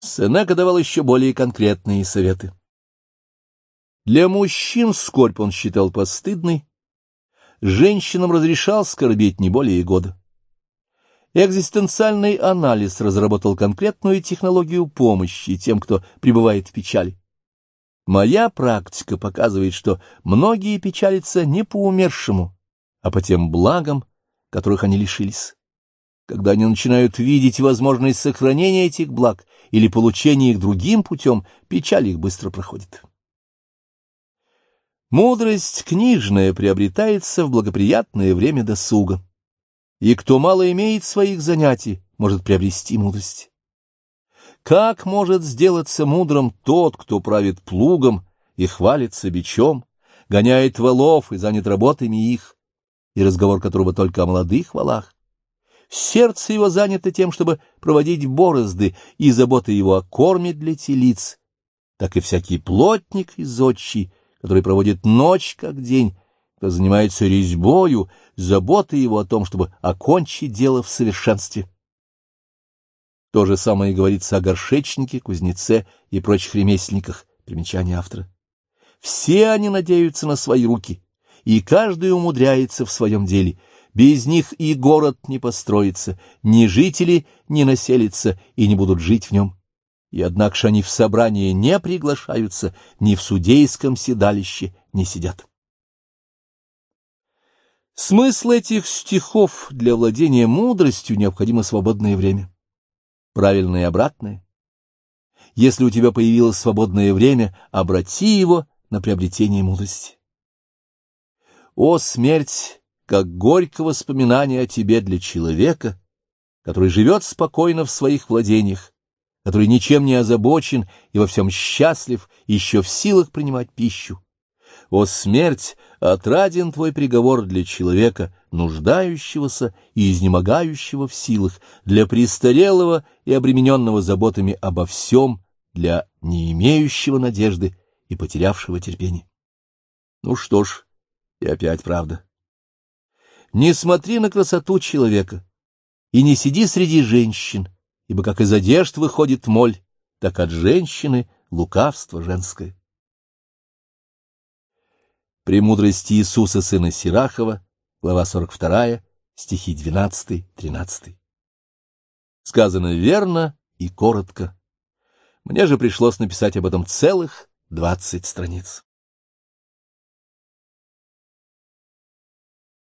Сенека давал еще более конкретные советы. Для мужчин скорбь он считал постыдной, женщинам разрешал скорбеть не более года. Экзистенциальный анализ разработал конкретную технологию помощи тем, кто пребывает в печали. Моя практика показывает, что многие печалятся не по умершему, а по тем благам, которых они лишились. Когда они начинают видеть возможность сохранения этих благ или получения их другим путем, печаль их быстро проходит. Мудрость книжная приобретается в благоприятное время досуга, и кто мало имеет своих занятий, может приобрести мудрость. Как может сделаться мудрым тот, кто правит плугом и хвалится бичом, гоняет валов и занят работами их, и разговор которого только о молодых валах? Сердце его занято тем, чтобы проводить борозды, и забота его о корме для телиц, так и всякий плотник и зодчий, который проводит ночь как день, кто занимается резьбою, забота его о том, чтобы окончить дело в совершенстве. То же самое говорится о горшечнике, кузнеце и прочих ремесленниках, примечание автора. Все они надеются на свои руки, и каждый умудряется в своем деле — без них и город не построится, ни жители не населятся и не будут жить в нем. И однако ж они в собрание не приглашаются, ни в судейском седалище не сидят. Смысл этих стихов для владения мудростью необходимо свободное время. Правильное и обратное. Если у тебя появилось свободное время, обрати его на приобретение мудрости. О, смерть! как горько воспоминание о тебе для человека, который живет спокойно в своих владениях, который ничем не озабочен и во всем счастлив, еще в силах принимать пищу. О, смерть, отраден твой приговор для человека, нуждающегося и изнемогающего в силах, для престарелого и обремененного заботами обо всем, для не имеющего надежды и потерявшего терпение. Ну что ж, и опять правда. Не смотри на красоту человека и не сиди среди женщин, ибо как из одежд выходит моль, так от женщины лукавство женское. Премудрости Иисуса Сына Сирахова, глава 42, стихи 12-13. Сказано верно и коротко. Мне же пришлось написать об этом целых двадцать страниц.